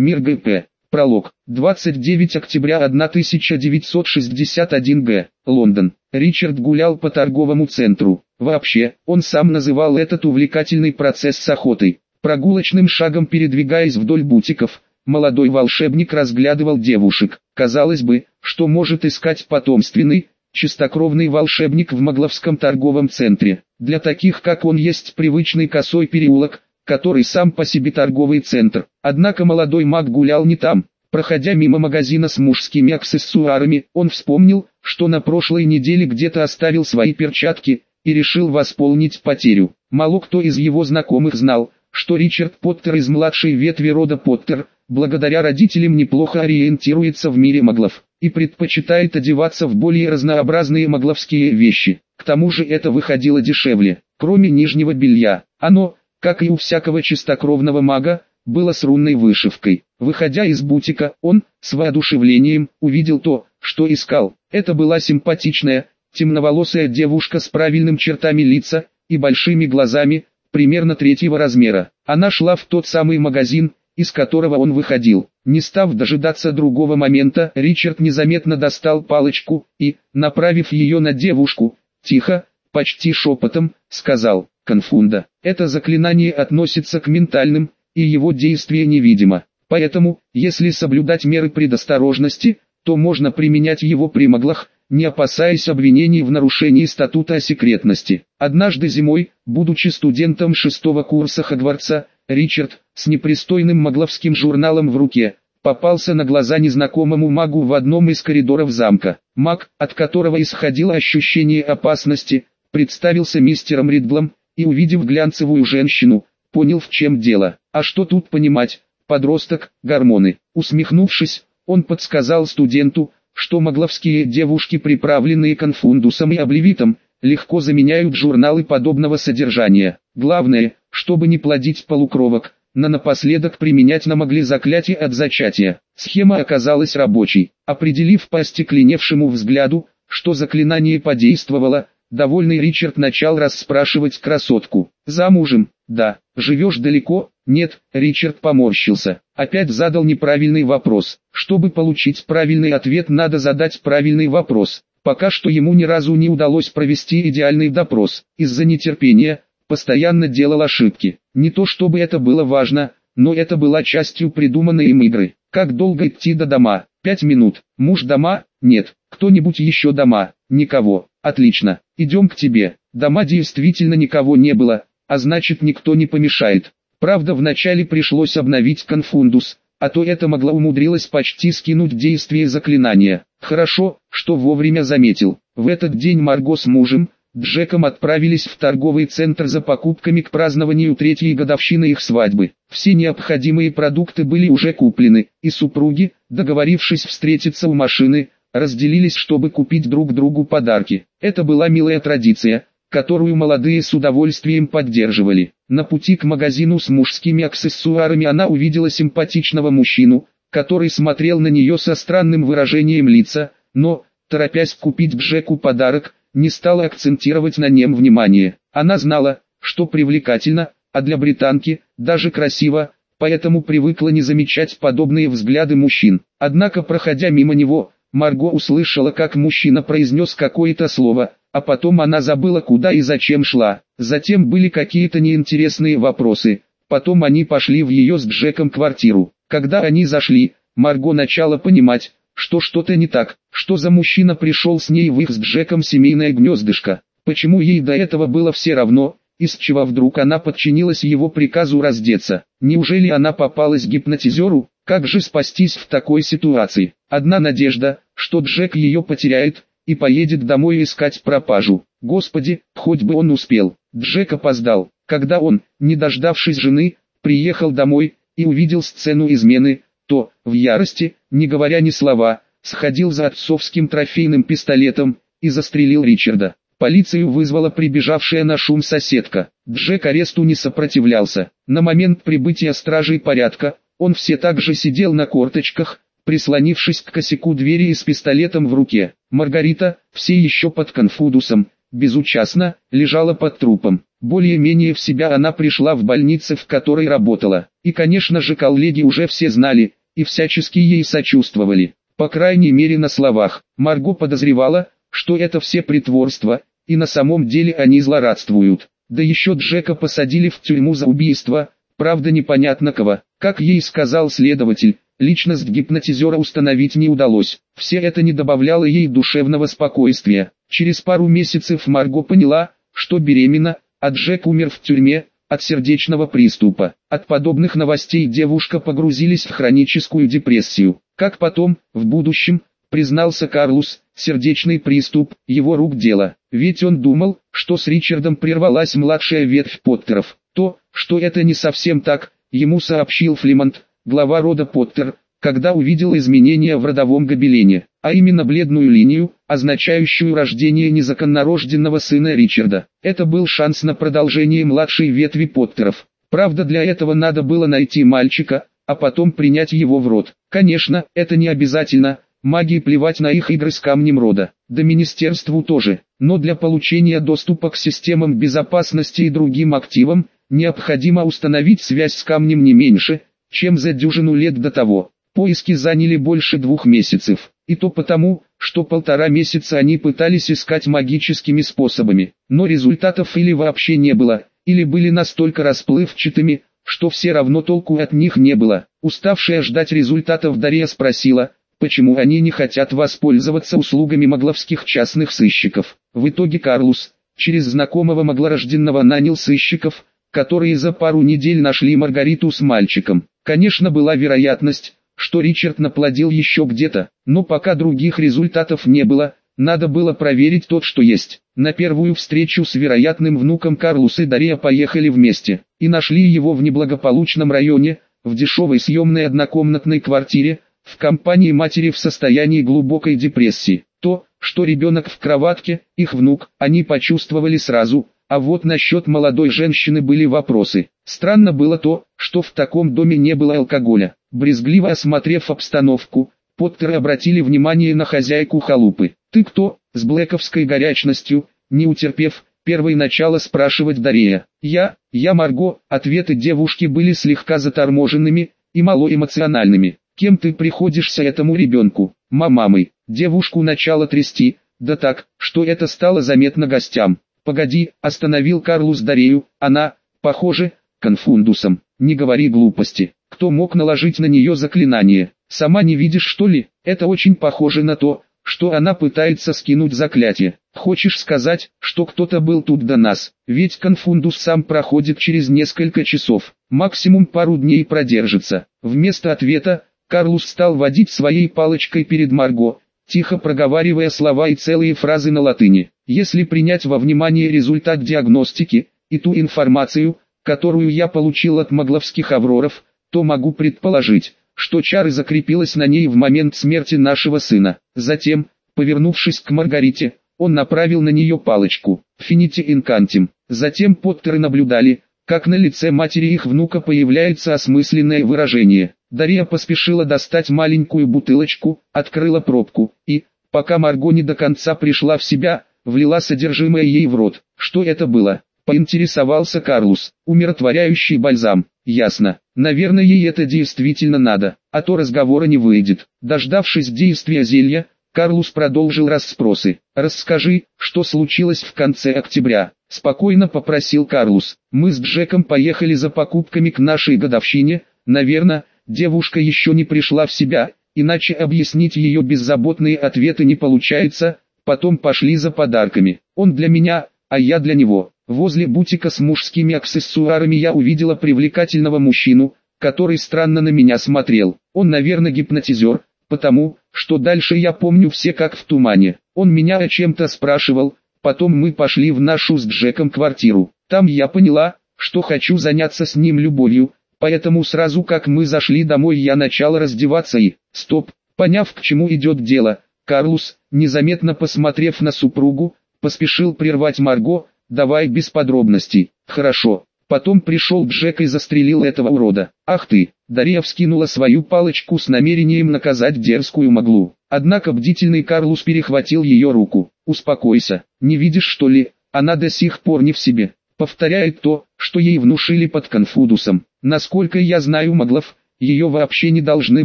Мир ГП. Пролог. 29 октября 1961 г. Лондон. Ричард гулял по торговому центру. Вообще, он сам называл этот увлекательный процесс с охотой. Прогулочным шагом передвигаясь вдоль бутиков, молодой волшебник разглядывал девушек. Казалось бы, что может искать потомственный, чистокровный волшебник в Могловском торговом центре. Для таких как он есть привычный косой переулок, который сам по себе торговый центр. Однако молодой маг гулял не там. Проходя мимо магазина с мужскими аксессуарами, он вспомнил, что на прошлой неделе где-то оставил свои перчатки, и решил восполнить потерю. Мало кто из его знакомых знал, что Ричард Поттер из младшей ветви рода Поттер, благодаря родителям неплохо ориентируется в мире маглов, и предпочитает одеваться в более разнообразные магловские вещи. К тому же это выходило дешевле. Кроме нижнего белья, оно, как и у всякого чистокровного мага, было с рунной вышивкой. Выходя из бутика, он, с воодушевлением, увидел то, что искал. Это была симпатичная, темноволосая девушка с правильным чертами лица и большими глазами, примерно третьего размера. Она шла в тот самый магазин, из которого он выходил. Не став дожидаться другого момента, Ричард незаметно достал палочку и, направив ее на девушку, тихо, почти шепотом, сказал «Конфунда». Это заклинание относится к ментальным, и его действие невидимо. Поэтому, если соблюдать меры предосторожности, то можно применять его при маглах, не опасаясь обвинений в нарушении статута о секретности. Однажды зимой, будучи студентом шестого курса Хогвартса, Ричард, с непристойным магловским журналом в руке, попался на глаза незнакомому магу в одном из коридоров замка. Маг, от которого исходило ощущение опасности, представился мистером Риддлом, и увидев глянцевую женщину, понял в чем дело. А что тут понимать, подросток, гормоны. Усмехнувшись, он подсказал студенту, что могловские девушки, приправленные конфундусом и обливитом, легко заменяют журналы подобного содержания. Главное, чтобы не плодить полукровок, на напоследок применять на могли заклятие от зачатия. Схема оказалась рабочей. Определив по остекленевшему взгляду, что заклинание подействовало, Довольный Ричард начал расспрашивать красотку. «Замужем? Да. Живешь далеко?» «Нет». Ричард поморщился. Опять задал неправильный вопрос. Чтобы получить правильный ответ надо задать правильный вопрос. Пока что ему ни разу не удалось провести идеальный допрос. Из-за нетерпения, постоянно делал ошибки. Не то чтобы это было важно, но это была частью придуманной им игры. Как долго идти до дома? Пять минут. Муж дома? Нет. Кто-нибудь еще дома? Никого. Отлично. Идем к тебе. Дома действительно никого не было, а значит никто не помешает. Правда вначале пришлось обновить конфундус, а то это могло умудрилось почти скинуть действие заклинания. Хорошо, что вовремя заметил. В этот день Марго с мужем, Джеком отправились в торговый центр за покупками к празднованию третьей годовщины их свадьбы. Все необходимые продукты были уже куплены, и супруги, договорившись встретиться у машины, разделились, чтобы купить друг другу подарки. Это была милая традиция, которую молодые с удовольствием поддерживали. На пути к магазину с мужскими аксессуарами она увидела симпатичного мужчину, который смотрел на нее со странным выражением лица, но, торопясь купить Джеку подарок, не стала акцентировать на нем внимание. Она знала, что привлекательно, а для британки, даже красиво, поэтому привыкла не замечать подобные взгляды мужчин. Однако проходя мимо него, Марго услышала как мужчина произнес какое-то слово, а потом она забыла куда и зачем шла. Затем были какие-то неинтересные вопросы, потом они пошли в ее с Джеком квартиру. Когда они зашли, Марго начала понимать, что что-то не так, что за мужчина пришел с ней в их с Джеком семейное гнездышко. Почему ей до этого было все равно, из чего вдруг она подчинилась его приказу раздеться. Неужели она попалась гипнотизеру? Как же спастись в такой ситуации? Одна надежда, что Джек ее потеряет, и поедет домой искать пропажу. Господи, хоть бы он успел. Джек опоздал, когда он, не дождавшись жены, приехал домой, и увидел сцену измены, то, в ярости, не говоря ни слова, сходил за отцовским трофейным пистолетом, и застрелил Ричарда. Полицию вызвала прибежавшая на шум соседка. Джек аресту не сопротивлялся. На момент прибытия стражей порядка, он все так же сидел на корточках, прислонившись к косяку двери и с пистолетом в руке. Маргарита, все еще под конфудусом, безучастно, лежала под трупом. Более-менее в себя она пришла в больнице, в которой работала. И конечно же коллеги уже все знали, и всячески ей сочувствовали. По крайней мере на словах. Марго подозревала, что это все притворство, и на самом деле они злорадствуют. Да еще Джека посадили в тюрьму за убийство, правда непонятно кого. Как ей сказал следователь, личность гипнотизера установить не удалось. Все это не добавляло ей душевного спокойствия. Через пару месяцев Марго поняла, что беременна, а Джек умер в тюрьме, от сердечного приступа. От подобных новостей девушка погрузились в хроническую депрессию. Как потом, в будущем, признался Карлус, сердечный приступ, его рук дело. Ведь он думал, что с Ричардом прервалась младшая ветвь Поттеров. То, что это не совсем так, ему сообщил Флимонт, глава рода Поттер, когда увидел изменения в родовом гобелене, а именно бледную линию, означающую рождение незаконнорожденного сына Ричарда. Это был шанс на продолжение младшей ветви Поттеров. Правда для этого надо было найти мальчика, а потом принять его в род. Конечно, это не обязательно, магии плевать на их игры с камнем рода, да министерству тоже, но для получения доступа к системам безопасности и другим активам, необходимо установить связь с камнем не меньше, чем за дюжину лет до того. Поиски заняли больше двух месяцев, и то потому, что полтора месяца они пытались искать магическими способами, но результатов или вообще не было, или были настолько расплывчатыми, что все равно толку от них не было. Уставшая ждать результатов Дарья спросила, почему они не хотят воспользоваться услугами магловских частных сыщиков. В итоге Карлус, через знакомого маглорожденного нанял сыщиков, которые за пару недель нашли Маргариту с мальчиком. Конечно была вероятность, что Ричард наплодил еще где-то, но пока других результатов не было, надо было проверить тот, что есть. На первую встречу с вероятным внуком Карлус и Дарья поехали вместе, и нашли его в неблагополучном районе, в дешевой съемной однокомнатной квартире, в компании матери в состоянии глубокой депрессии. То, что ребенок в кроватке, их внук, они почувствовали сразу, а вот насчет молодой женщины были вопросы. Странно было то, что в таком доме не было алкоголя. Брезгливо осмотрев обстановку, Поттеры обратили внимание на хозяйку халупы. «Ты кто?» С блэковской горячностью, не утерпев, первой начала спрашивать Дарья. «Я, я Марго», ответы девушки были слегка заторможенными и малоэмоциональными. «Кем ты приходишься этому ребенку?» «Мамамой». Девушку начало трясти, да так, что это стало заметно гостям. «Погоди», остановил Карлус Дарею, она, похоже, конфундусом. «Не говори глупости. Кто мог наложить на нее заклинание? Сама не видишь что ли? Это очень похоже на то, что она пытается скинуть заклятие. Хочешь сказать, что кто-то был тут до нас? Ведь конфундус сам проходит через несколько часов, максимум пару дней продержится. Вместо ответа, Карлус стал водить своей палочкой перед Марго, тихо проговаривая слова и целые фразы на латыни. Если принять во внимание результат диагностики, и ту информацию, которую я получил от магловских авроров, то могу предположить, что чары закрепилась на ней в момент смерти нашего сына. Затем, повернувшись к Маргарите, он направил на нее палочку «Финити инкантим». Затем Поттеры наблюдали, как на лице матери их внука появляется осмысленное выражение. Дарья поспешила достать маленькую бутылочку, открыла пробку, и, пока Марго не до конца пришла в себя, влила содержимое ей в рот. Что это было? Поинтересовался Карлус. Умиротворяющий бальзам. Ясно. Наверное ей это действительно надо, а то разговора не выйдет. Дождавшись действия зелья, Карлус продолжил расспросы. «Расскажи, что случилось в конце октября?» Спокойно попросил Карлус. «Мы с Джеком поехали за покупками к нашей годовщине. Наверное, девушка еще не пришла в себя, иначе объяснить ее беззаботные ответы не получается, Потом пошли за подарками. Он для меня, а я для него. Возле бутика с мужскими аксессуарами я увидела привлекательного мужчину, который странно на меня смотрел. Он, наверное, гипнотизер, потому, что дальше я помню все как в тумане. Он меня о чем-то спрашивал, потом мы пошли в нашу с Джеком квартиру. Там я поняла, что хочу заняться с ним любовью, поэтому сразу как мы зашли домой я начала раздеваться и, стоп, поняв к чему идет дело, Карлус, незаметно посмотрев на супругу, поспешил прервать Марго, давай без подробностей. Хорошо. Потом пришел Джек и застрелил этого урода. Ах ты, Дарья вскинула свою палочку с намерением наказать дерзкую моглу. Однако бдительный Карлус перехватил ее руку. Успокойся, не видишь что ли, она до сих пор не в себе. повторяет то, что ей внушили под конфудусом. Насколько я знаю маглов, ее вообще не должны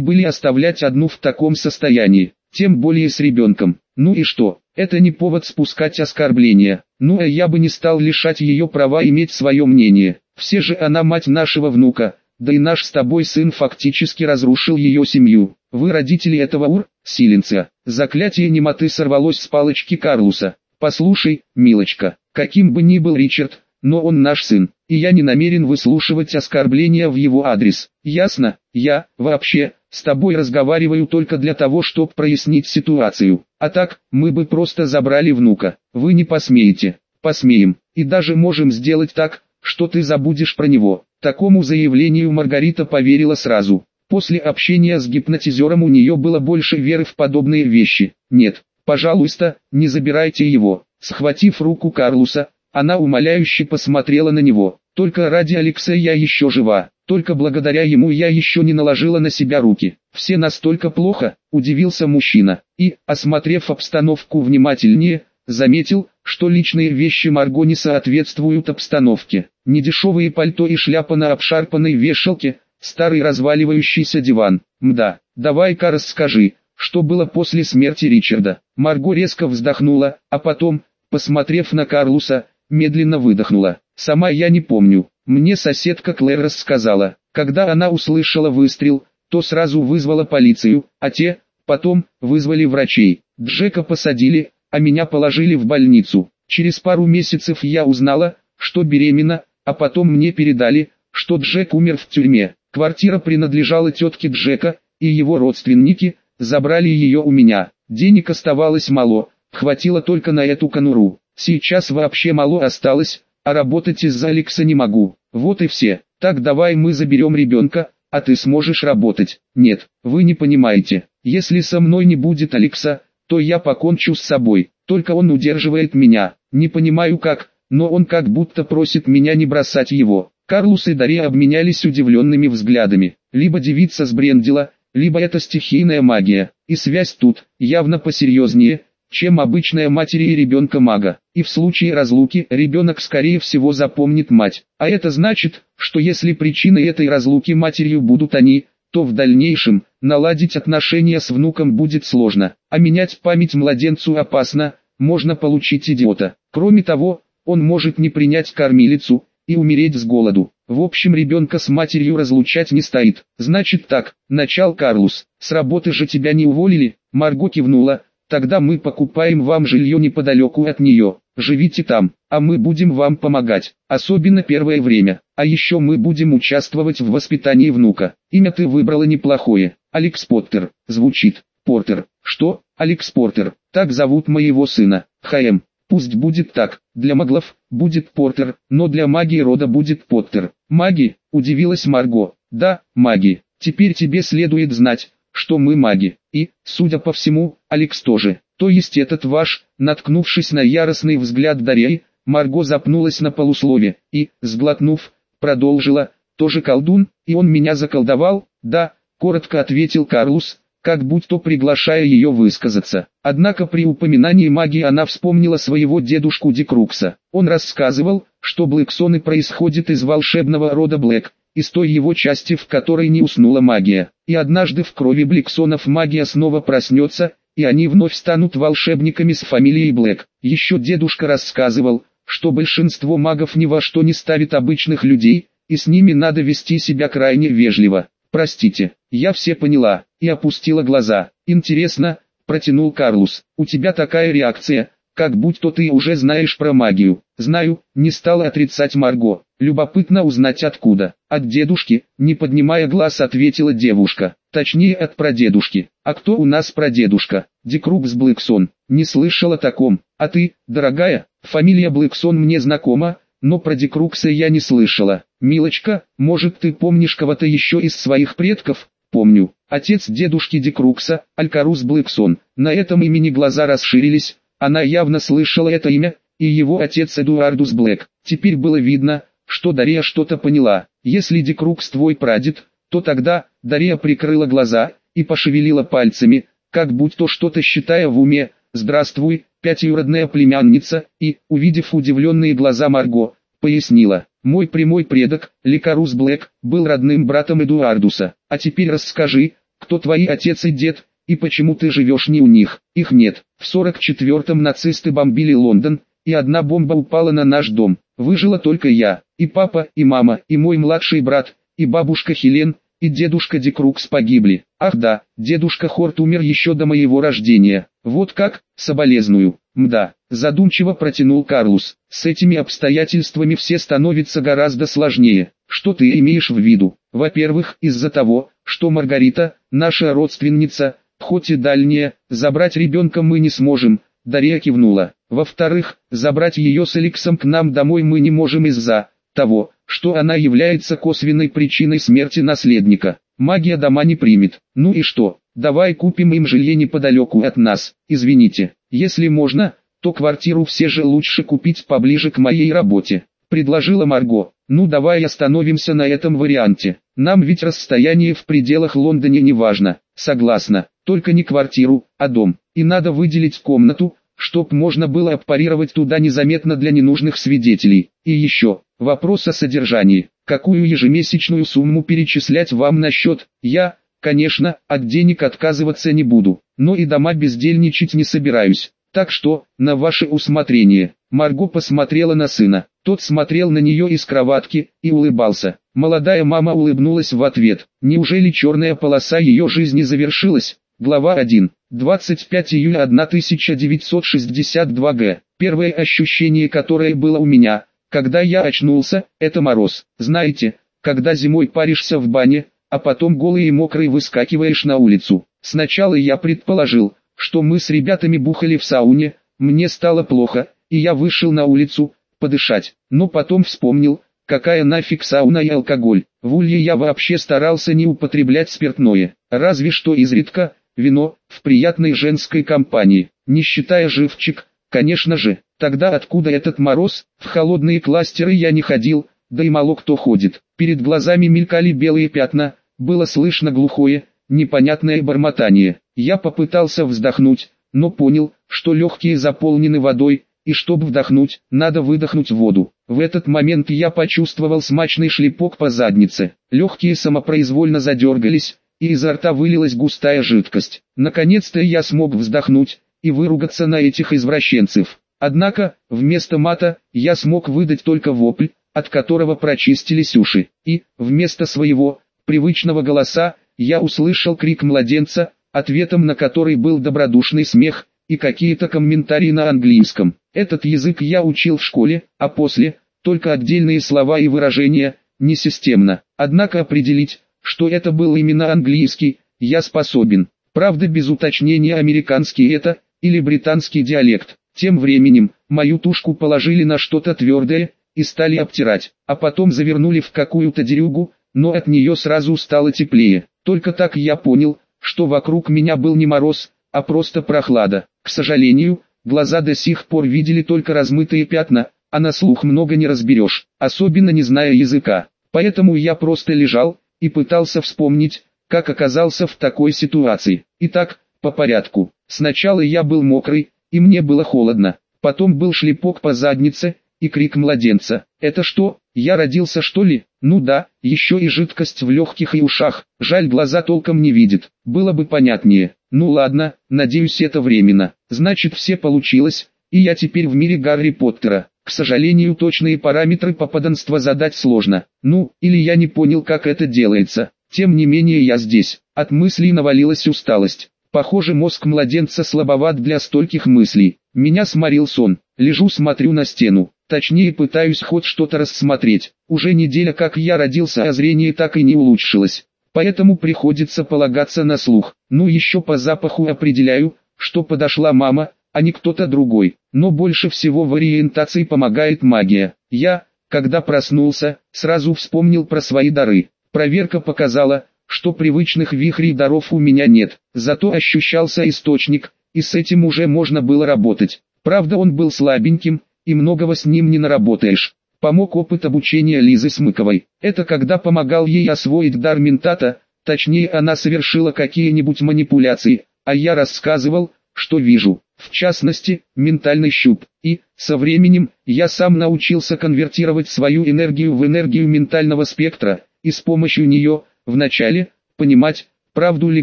были оставлять одну в таком состоянии, тем более с ребенком. Ну и что, это не повод спускать оскорбления. Ну а я бы не стал лишать ее права иметь свое мнение. Все же она мать нашего внука, да и наш с тобой сын фактически разрушил ее семью. Вы родители этого ур, силенца. Заклятие немоты сорвалось с палочки Карлуса. Послушай, милочка, каким бы ни был Ричард, но он наш сын, и я не намерен выслушивать оскорбления в его адрес. Ясно? Я, вообще, с тобой разговариваю только для того, чтобы прояснить ситуацию. А так, мы бы просто забрали внука. Вы не посмеете. Посмеем. И даже можем сделать так, что ты забудешь про него. Такому заявлению Маргарита поверила сразу. После общения с гипнотизером у нее было больше веры в подобные вещи. Нет, пожалуйста, не забирайте его. Схватив руку Карлуса, она умоляюще посмотрела на него. Только ради Алекса я еще жива. Только благодаря ему я еще не наложила на себя руки. Все настолько плохо, удивился мужчина. И, осмотрев обстановку внимательнее, заметил, что личные вещи Марго не соответствуют обстановке. Недешевые пальто и шляпа на обшарпанной вешалке, старый разваливающийся диван. Мда, давай-ка расскажи, что было после смерти Ричарда. Марго резко вздохнула, а потом, посмотрев на Карлуса, медленно выдохнула. Сама я не помню. Мне соседка Клэр рассказала. Когда она услышала выстрел, то сразу вызвала полицию, а те, потом, вызвали врачей. Джека посадили, а меня положили в больницу. Через пару месяцев я узнала, что беременна, а потом мне передали, что Джек умер в тюрьме. Квартира принадлежала тетке Джека, и его родственники забрали ее у меня. Денег оставалось мало, хватило только на эту конуру. Сейчас вообще мало осталось, а работать из-за Алекса не могу. Вот и все. Так давай мы заберем ребенка, а ты сможешь работать. Нет, вы не понимаете. Если со мной не будет Алекса, то я покончу с собой. Только он удерживает меня. Не понимаю как, но он как будто просит меня не бросать его. Карлус и Дарья обменялись удивленными взглядами. Либо девица сбрендила, либо это стихийная магия. И связь тут, явно посерьезнее, чем обычная матери и ребенка мага. И в случае разлуки ребенок скорее всего запомнит мать. А это значит, что если причиной этой разлуки матерью будут они, то в дальнейшем наладить отношения с внуком будет сложно, а менять память младенцу опасно, можно получить идиота. Кроме того, он может не принять кормилицу и умереть с голоду. В общем ребенка с матерью разлучать не стоит. Значит так, начал Карлус, с работы же тебя не уволили? Марго кивнула, Тогда мы покупаем вам жилье неподалеку от нее. Живите там, а мы будем вам помогать, особенно первое время. А еще мы будем участвовать в воспитании внука. Имя ты выбрала неплохое. Алекс Поттер. Звучит. Портер. Что? Алекс Портер. Так зовут моего сына. ХМ. Пусть будет так. Для маглов будет Портер, но для магии рода будет Поттер. Маги? Удивилась Марго. Да, маги. Теперь тебе следует знать, что мы маги, и, судя по всему, Алекс тоже. То есть этот ваш, наткнувшись на яростный взгляд Дарьи, Марго запнулась на полуслове, и, сглотнув, продолжила, тоже колдун, и он меня заколдовал, да, коротко ответил Карлус, как будто приглашая ее высказаться. Однако при упоминании магии она вспомнила своего дедушку Дикрукса. Он рассказывал, что Блэксоны происходят из волшебного рода Блэк, из той его части, в которой не уснула магия. И однажды в крови Бликсонов магия снова проснется, и они вновь станут волшебниками с фамилией Блэк. Еще дедушка рассказывал, что большинство магов ни во что не ставит обычных людей, и с ними надо вести себя крайне вежливо. «Простите, я все поняла», и опустила глаза. «Интересно», — протянул Карлус, — «у тебя такая реакция, как будто ты уже знаешь про магию. Знаю, не стала отрицать Марго. Любопытно узнать откуда. От дедушки, не поднимая глаз, ответила девушка. Точнее от прадедушки. А кто у нас прадедушка? Декрукс Блэксон. Не слышала о таком. А ты, дорогая, фамилия Блэксон мне знакома, но про Декрукса я не слышала. Милочка, может ты помнишь кого-то еще из своих предков? Помню. Отец дедушки Декрукса, Алькарус Блэксон. На этом имени глаза расширились, она явно слышала это имя, и его отец Эдуардус Блэк. Теперь было видно, что Дарья что-то поняла. Если Декрукс твой прадед, то тогда, Дарья прикрыла глаза, и пошевелила пальцами, как будто что-то считая в уме, «Здравствуй, пятиюродная племянница», и, увидев удивленные глаза Марго, пояснила. Мой прямой предок, Ликарус Блэк, был родным братом Эдуардуса. А теперь расскажи, кто твои отец и дед, и почему ты живешь не у них? Их нет. В 44-м нацисты бомбили Лондон, и одна бомба упала на наш дом. Выжила только я, и папа, и мама, и мой младший брат, и бабушка Хелен, и дедушка Декрукс погибли. Ах да, дедушка Хорт умер еще до моего рождения. Вот как, соболезную. Мда, задумчиво протянул Карлус. С этими обстоятельствами все становится гораздо сложнее. Что ты имеешь в виду? Во-первых, из-за того, что Маргарита, наша родственница, хоть и дальняя, забрать ребенка мы не сможем, Дарья кивнула. Во-вторых, забрать ее с Эликсом к нам домой мы не можем из-за того, что она является косвенной причиной смерти наследника. Магия дома не примет. Ну и что? Давай купим им жилье неподалеку от нас. Извините, если можно, то квартиру все же лучше купить поближе к моей работе. Предложила Марго. Ну давай остановимся на этом варианте. Нам ведь расстояние в пределах Лондона не важно. Согласна. Только не квартиру, а дом. И надо выделить комнату, чтоб можно было аппарировать туда незаметно для ненужных свидетелей. И еще, вопрос о содержании. Какую ежемесячную сумму перечислять вам на счет? Я, конечно, от денег отказываться не буду, но и дома бездельничать не собираюсь. Так что, на ваше усмотрение. Марго посмотрела на сына. Тот смотрел на нее из кроватки и улыбался. Молодая мама улыбнулась в ответ. Неужели черная полоса ее жизни завершилась? Глава 1. 25 июля 1962 г. Первое ощущение, которое было у меня, когда я очнулся, это мороз. Знаете, когда зимой паришься в бане, а потом голый и мокрый выскакиваешь на улицу. Сначала я предположил, что мы с ребятами бухали в сауне, мне стало плохо, и я вышел на улицу, подышать. Но потом вспомнил, какая нафиг сауна и алкоголь. В улье я вообще старался не употреблять спиртное, разве что изредка, вино, в приятной женской компании, не считая живчик, конечно же. Тогда откуда этот мороз, в холодные кластеры я не ходил, да и мало кто ходит. Перед глазами мелькали белые пятна, было слышно глухое, непонятное бормотание. Я попытался вздохнуть, но понял, что легкие заполнены водой, и чтобы вдохнуть, надо выдохнуть воду. В этот момент я почувствовал смачный шлепок по заднице. Легкие самопроизвольно задергались, и изо рта вылилась густая жидкость. Наконец-то я смог вздохнуть и выругаться на этих извращенцев. Однако, вместо мата, я смог выдать только вопль, от которого прочистились уши. И, вместо своего, привычного голоса, я услышал крик младенца, ответом на который был добродушный смех, и какие-то комментарии на английском. Этот язык я учил в школе, а после, только отдельные слова и выражения, не системно. Однако определить, что это был именно английский, я способен. Правда без уточнения американский это, или британский диалект. Тем временем, мою тушку положили на что-то твердое, и стали обтирать, а потом завернули в какую-то дерюгу, но от нее сразу стало теплее. Только так я понял, что вокруг меня был не мороз, а просто прохлада. К сожалению, глаза до сих пор видели только размытые пятна, а на слух много не разберешь, особенно не зная языка. Поэтому я просто лежал, и пытался вспомнить, как оказался в такой ситуации. Итак, по порядку. Сначала я был мокрый, и мне было холодно. Потом был шлепок по заднице, и крик младенца. Это что, я родился что ли? Ну да, еще и жидкость в легких и ушах. Жаль глаза толком не видит. Было бы понятнее. Ну ладно, надеюсь это временно. Значит все получилось, и я теперь в мире Гарри Поттера. К сожалению точные параметры попаданства задать сложно. Ну, или я не понял как это делается. Тем не менее я здесь. От мыслей навалилась усталость. Похоже мозг младенца слабоват для стольких мыслей. Меня сморил сон. Лежу смотрю на стену. Точнее пытаюсь хоть что-то рассмотреть. Уже неделя как я родился а зрение так и не улучшилось. Поэтому приходится полагаться на слух. Ну еще по запаху определяю, что подошла мама, а не кто-то другой. Но больше всего в ориентации помогает магия. Я, когда проснулся, сразу вспомнил про свои дары. Проверка показала, что привычных вихрей даров у меня нет, зато ощущался источник, и с этим уже можно было работать. Правда он был слабеньким, и многого с ним не наработаешь. Помог опыт обучения Лизы Смыковой. Это когда помогал ей освоить дар ментата, точнее она совершила какие-нибудь манипуляции, а я рассказывал, что вижу. В частности, ментальный щуп. И, со временем, я сам научился конвертировать свою энергию в энергию ментального спектра, и с помощью нее, вначале, понимать, правду ли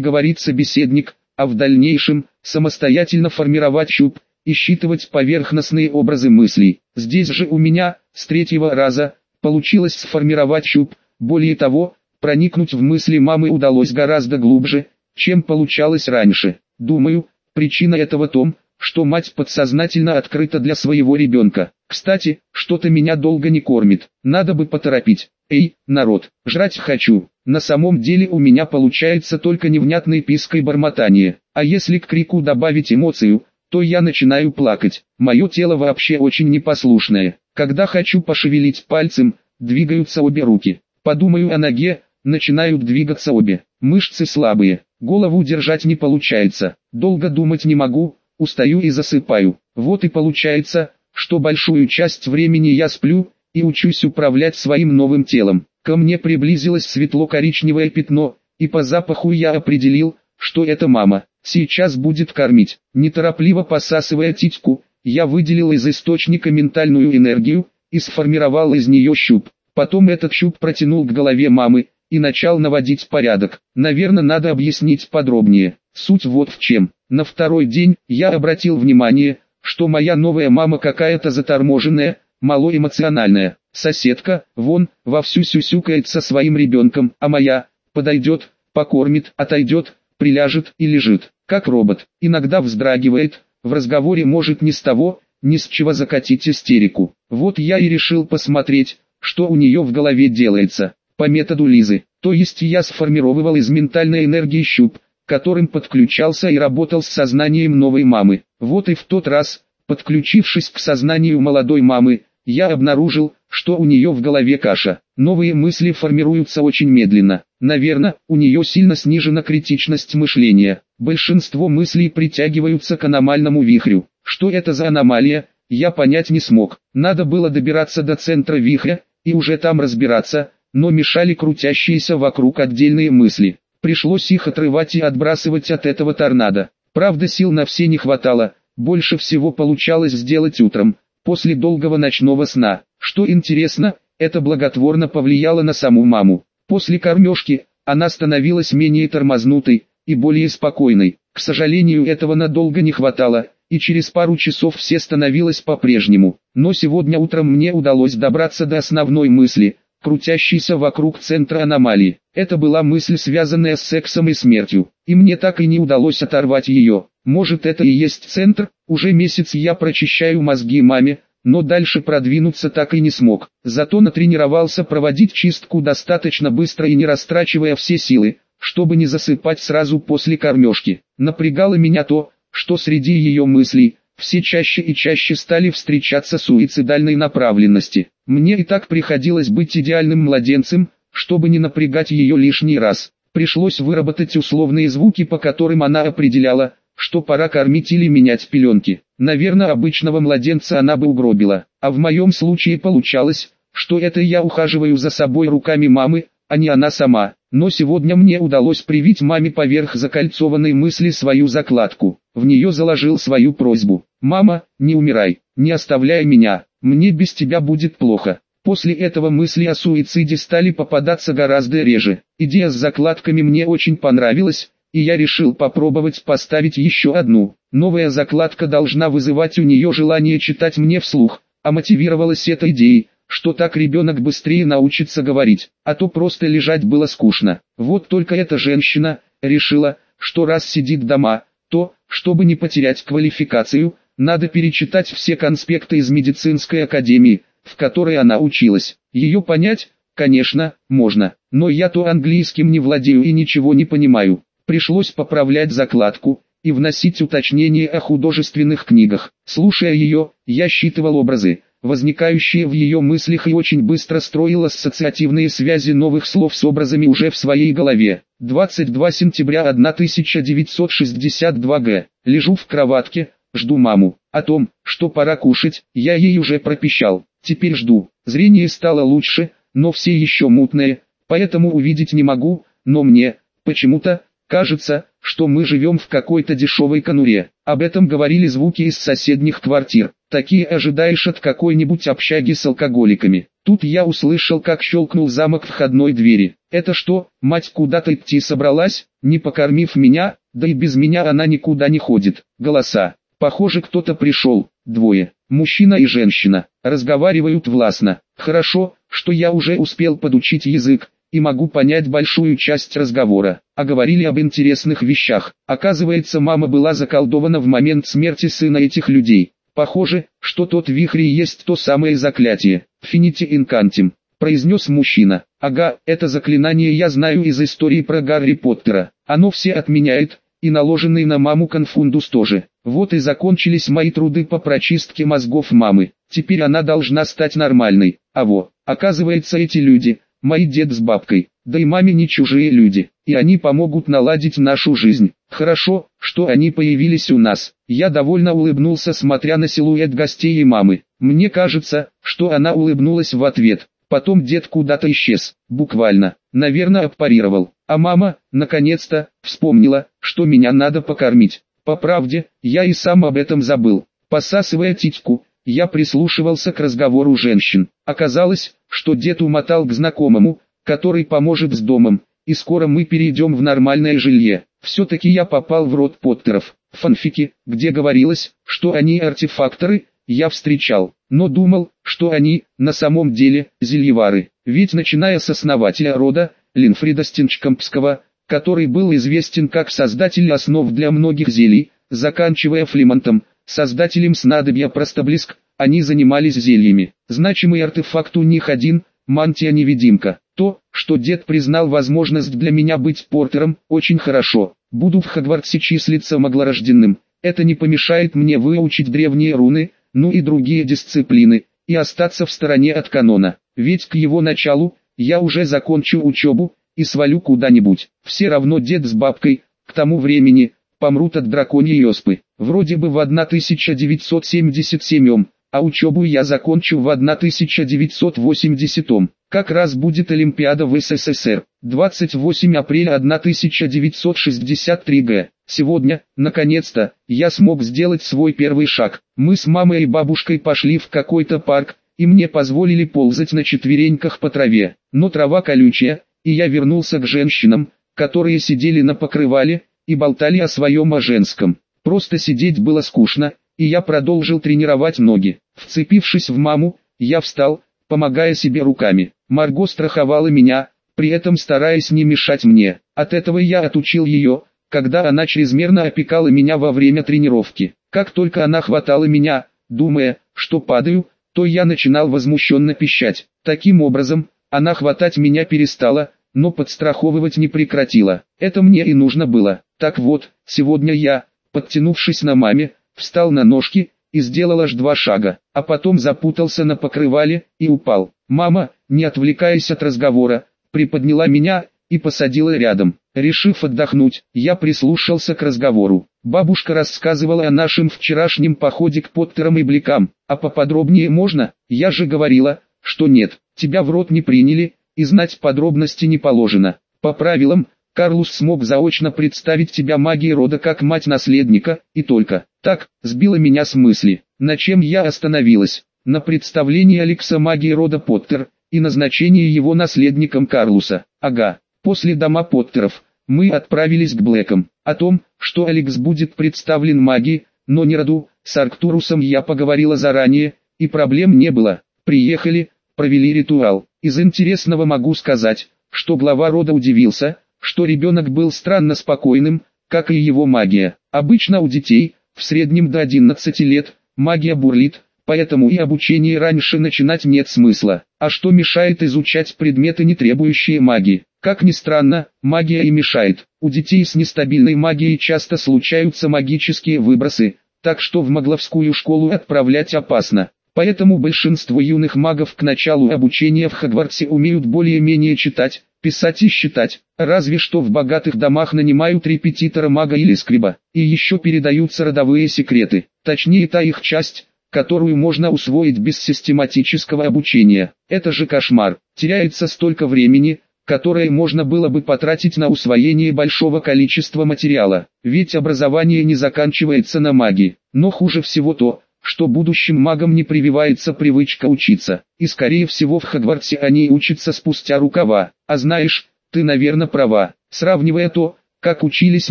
говорит собеседник, а в дальнейшем, самостоятельно формировать щуп, и считывать поверхностные образы мыслей. Здесь же у меня, с третьего раза, получилось сформировать щуп, более того, проникнуть в мысли мамы удалось гораздо глубже, чем получалось раньше. Думаю, причина этого том, что мать подсознательно открыта для своего ребенка. Кстати, что-то меня долго не кормит, надо бы поторопить. Эй, народ, жрать хочу. На самом деле у меня получается только невнятный писк и бормотание. А если к крику добавить эмоцию, то я начинаю плакать. Мое тело вообще очень непослушное. Когда хочу пошевелить пальцем, двигаются обе руки. Подумаю о ноге, начинают двигаться обе. Мышцы слабые, голову держать не получается. Долго думать не могу, устаю и засыпаю. Вот и получается, что большую часть времени я сплю, и учусь управлять своим новым телом. Ко мне приблизилось светло-коричневое пятно, и по запаху я определил, что это мама. Сейчас будет кормить. Неторопливо посасывая титьку, я выделил из источника ментальную энергию, и сформировал из нее щуп. Потом этот щуп протянул к голове мамы, и начал наводить порядок. Наверное надо объяснить подробнее. Суть вот в чем. На второй день, я обратил внимание, что моя новая мама какая-то заторможенная, малоэмоциональная. Соседка, вон, вовсю сюсюкает со своим ребенком, а моя, подойдет, покормит, отойдет, приляжет и лежит, как робот. Иногда вздрагивает, в разговоре может ни с того, ни с чего закатить истерику. Вот я и решил посмотреть, что у нее в голове делается, по методу Лизы. То есть я сформировал из ментальной энергии щуп, которым подключался и работал с сознанием новой мамы. Вот и в тот раз, подключившись к сознанию молодой мамы, я обнаружил, что у нее в голове каша. Новые мысли формируются очень медленно. Наверное, у нее сильно снижена критичность мышления. Большинство мыслей притягиваются к аномальному вихрю. Что это за аномалия, я понять не смог. Надо было добираться до центра вихря, и уже там разбираться, но мешали крутящиеся вокруг отдельные мысли. Пришлось их отрывать и отбрасывать от этого торнадо. Правда сил на все не хватало, больше всего получалось сделать утром, после долгого ночного сна. Что интересно, это благотворно повлияло на саму маму. После кормежки, она становилась менее тормознутой и более спокойной. К сожалению этого надолго не хватало, и через пару часов все становилось по-прежнему. Но сегодня утром мне удалось добраться до основной мысли – крутящийся вокруг центра аномалии. Это была мысль, связанная с сексом и смертью, и мне так и не удалось оторвать ее. Может это и есть центр, уже месяц я прочищаю мозги маме, но дальше продвинуться так и не смог. Зато натренировался проводить чистку достаточно быстро и не растрачивая все силы, чтобы не засыпать сразу после кормежки. Напрягало меня то, что среди ее мыслей, все чаще и чаще стали встречаться суицидальной направленности. Мне и так приходилось быть идеальным младенцем, чтобы не напрягать ее лишний раз. Пришлось выработать условные звуки, по которым она определяла, что пора кормить или менять пеленки. Наверное, обычного младенца она бы угробила, а в моем случае получалось, что это я ухаживаю за собой руками мамы, а не она сама. Но сегодня мне удалось привить маме поверх закольцованной мысли свою закладку. В нее заложил свою просьбу. «Мама, не умирай, не оставляй меня, мне без тебя будет плохо». После этого мысли о суициде стали попадаться гораздо реже. Идея с закладками мне очень понравилась, и я решил попробовать поставить еще одну. Новая закладка должна вызывать у нее желание читать мне вслух, а мотивировалась этой идеей, что так ребенок быстрее научится говорить, а то просто лежать было скучно. Вот только эта женщина решила, что раз сидит дома, то, чтобы не потерять квалификацию, надо перечитать все конспекты из медицинской академии, в которой она училась. Ее понять, конечно, можно, но я то английским не владею и ничего не понимаю. Пришлось поправлять закладку и вносить уточнения о художественных книгах. Слушая ее, я считывал образы, возникающие в ее мыслях и очень быстро строил ассоциативные связи новых слов с образами уже в своей голове. 22 сентября 1962 г. Лежу в кроватке, жду маму. О том, что пора кушать, я ей уже пропищал. Теперь жду. Зрение стало лучше, но все еще мутное, поэтому увидеть не могу, но мне, почему-то, Кажется, что мы живем в какой-то дешевой конуре. Об этом говорили звуки из соседних квартир. Такие ожидаешь от какой-нибудь общаги с алкоголиками. Тут я услышал, как щелкнул замок входной двери. Это что, мать куда-то идти собралась, не покормив меня, да и без меня она никуда не ходит. Голоса. Похоже, кто-то пришел. Двое. Мужчина и женщина. Разговаривают властно. Хорошо, что я уже успел подучить язык, и могу понять большую часть разговора. А говорили об интересных вещах. Оказывается, мама была заколдована в момент смерти сына этих людей. Похоже, что тот вихрь и есть то самое заклятие. Финити инкантим, произнес мужчина. Ага, это заклинание я знаю из истории про Гарри Поттера. Оно все отменяет, и наложенный на маму конфундус тоже. Вот и закончились мои труды по прочистке мозгов мамы. Теперь она должна стать нормальной. А во, оказывается эти люди, Мои дед с бабкой, да и маме не чужие люди, и они помогут наладить нашу жизнь. Хорошо, что они появились у нас. Я довольно улыбнулся, смотря на силуэт гостей и мамы. Мне кажется, что она улыбнулась в ответ. Потом дед куда-то исчез, буквально, наверное, аппарировал. А мама, наконец-то, вспомнила, что меня надо покормить. По правде, я и сам об этом забыл. Посасывая титьку, я прислушивался к разговору женщин. Оказалось, что дед умотал к знакомому, который поможет с домом, и скоро мы перейдем в нормальное жилье. Все-таки я попал в рот Поттеров. Фанфики, где говорилось, что они артефакторы, я встречал, но думал, что они, на самом деле, зельевары. Ведь начиная с основателя рода, Линфрида Стенчкомпского, который был известен как создатель основ для многих зелий, заканчивая Флимонтом, создателем снадобья Простоблеск, они занимались зельями. Значимый артефакт у них один – мантия-невидимка. То, что дед признал возможность для меня быть портером, очень хорошо. Буду в Хогвартсе числиться маглорожденным. Это не помешает мне выучить древние руны, ну и другие дисциплины, и остаться в стороне от канона. Ведь к его началу, я уже закончу учебу, и свалю куда-нибудь. Все равно дед с бабкой, к тому времени, помрут от драконьей оспы. Вроде бы в 1977 а учебу я закончу в 1980 -м. Как раз будет Олимпиада в СССР. 28 апреля 1963 г. Сегодня, наконец-то, я смог сделать свой первый шаг. Мы с мамой и бабушкой пошли в какой-то парк, и мне позволили ползать на четвереньках по траве. Но трава колючая, и я вернулся к женщинам, которые сидели на покрывале, и болтали о своем о женском. Просто сидеть было скучно, и я продолжил тренировать ноги. Вцепившись в маму, я встал, помогая себе руками. Марго страховала меня, при этом стараясь не мешать мне. От этого я отучил ее, когда она чрезмерно опекала меня во время тренировки. Как только она хватала меня, думая, что падаю, то я начинал возмущенно пищать. Таким образом, она хватать меня перестала, но подстраховывать не прекратила. Это мне и нужно было. Так вот, сегодня я, подтянувшись на маме, встал на ножки и сделал аж два шага, а потом запутался на покрывале и упал. Мама, не отвлекаясь от разговора, приподняла меня и посадила рядом. Решив отдохнуть, я прислушался к разговору. Бабушка рассказывала о нашем вчерашнем походе к Поттерам и Бликам. А поподробнее можно? Я же говорила, что нет, тебя в рот не приняли, и знать подробности не положено. По правилам, Карлус смог заочно представить тебя магией рода как мать наследника, и только. Так, сбила меня с мысли, на чем я остановилась. На представлении Алекса магии рода Поттер, и назначении его наследником Карлуса. Ага, после дома Поттеров, мы отправились к Блэкам. О том, что Алекс будет представлен магией, но не роду, с Арктурусом я поговорила заранее, и проблем не было. Приехали, провели ритуал. Из интересного могу сказать, что глава рода удивился, что ребенок был странно спокойным, как и его магия. Обычно у детей, в среднем до 11 лет, магия бурлит, поэтому и обучение раньше начинать нет смысла. А что мешает изучать предметы не требующие магии? Как ни странно, магия и мешает. У детей с нестабильной магией часто случаются магические выбросы, так что в магловскую школу отправлять опасно. Поэтому большинство юных магов к началу обучения в Хогвартсе умеют более-менее читать, писать и считать. Разве что в богатых домах нанимают репетитора мага или скриба, и еще передаются родовые секреты, точнее та их часть, которую можно усвоить без систематического обучения. Это же кошмар, теряется столько времени, которое можно было бы потратить на усвоение большого количества материала. Ведь образование не заканчивается на магии. Но хуже всего то, что будущим магам не прививается привычка учиться. И скорее всего в Хогвартсе они учатся спустя рукава. А знаешь, ты наверное права, сравнивая то, как учились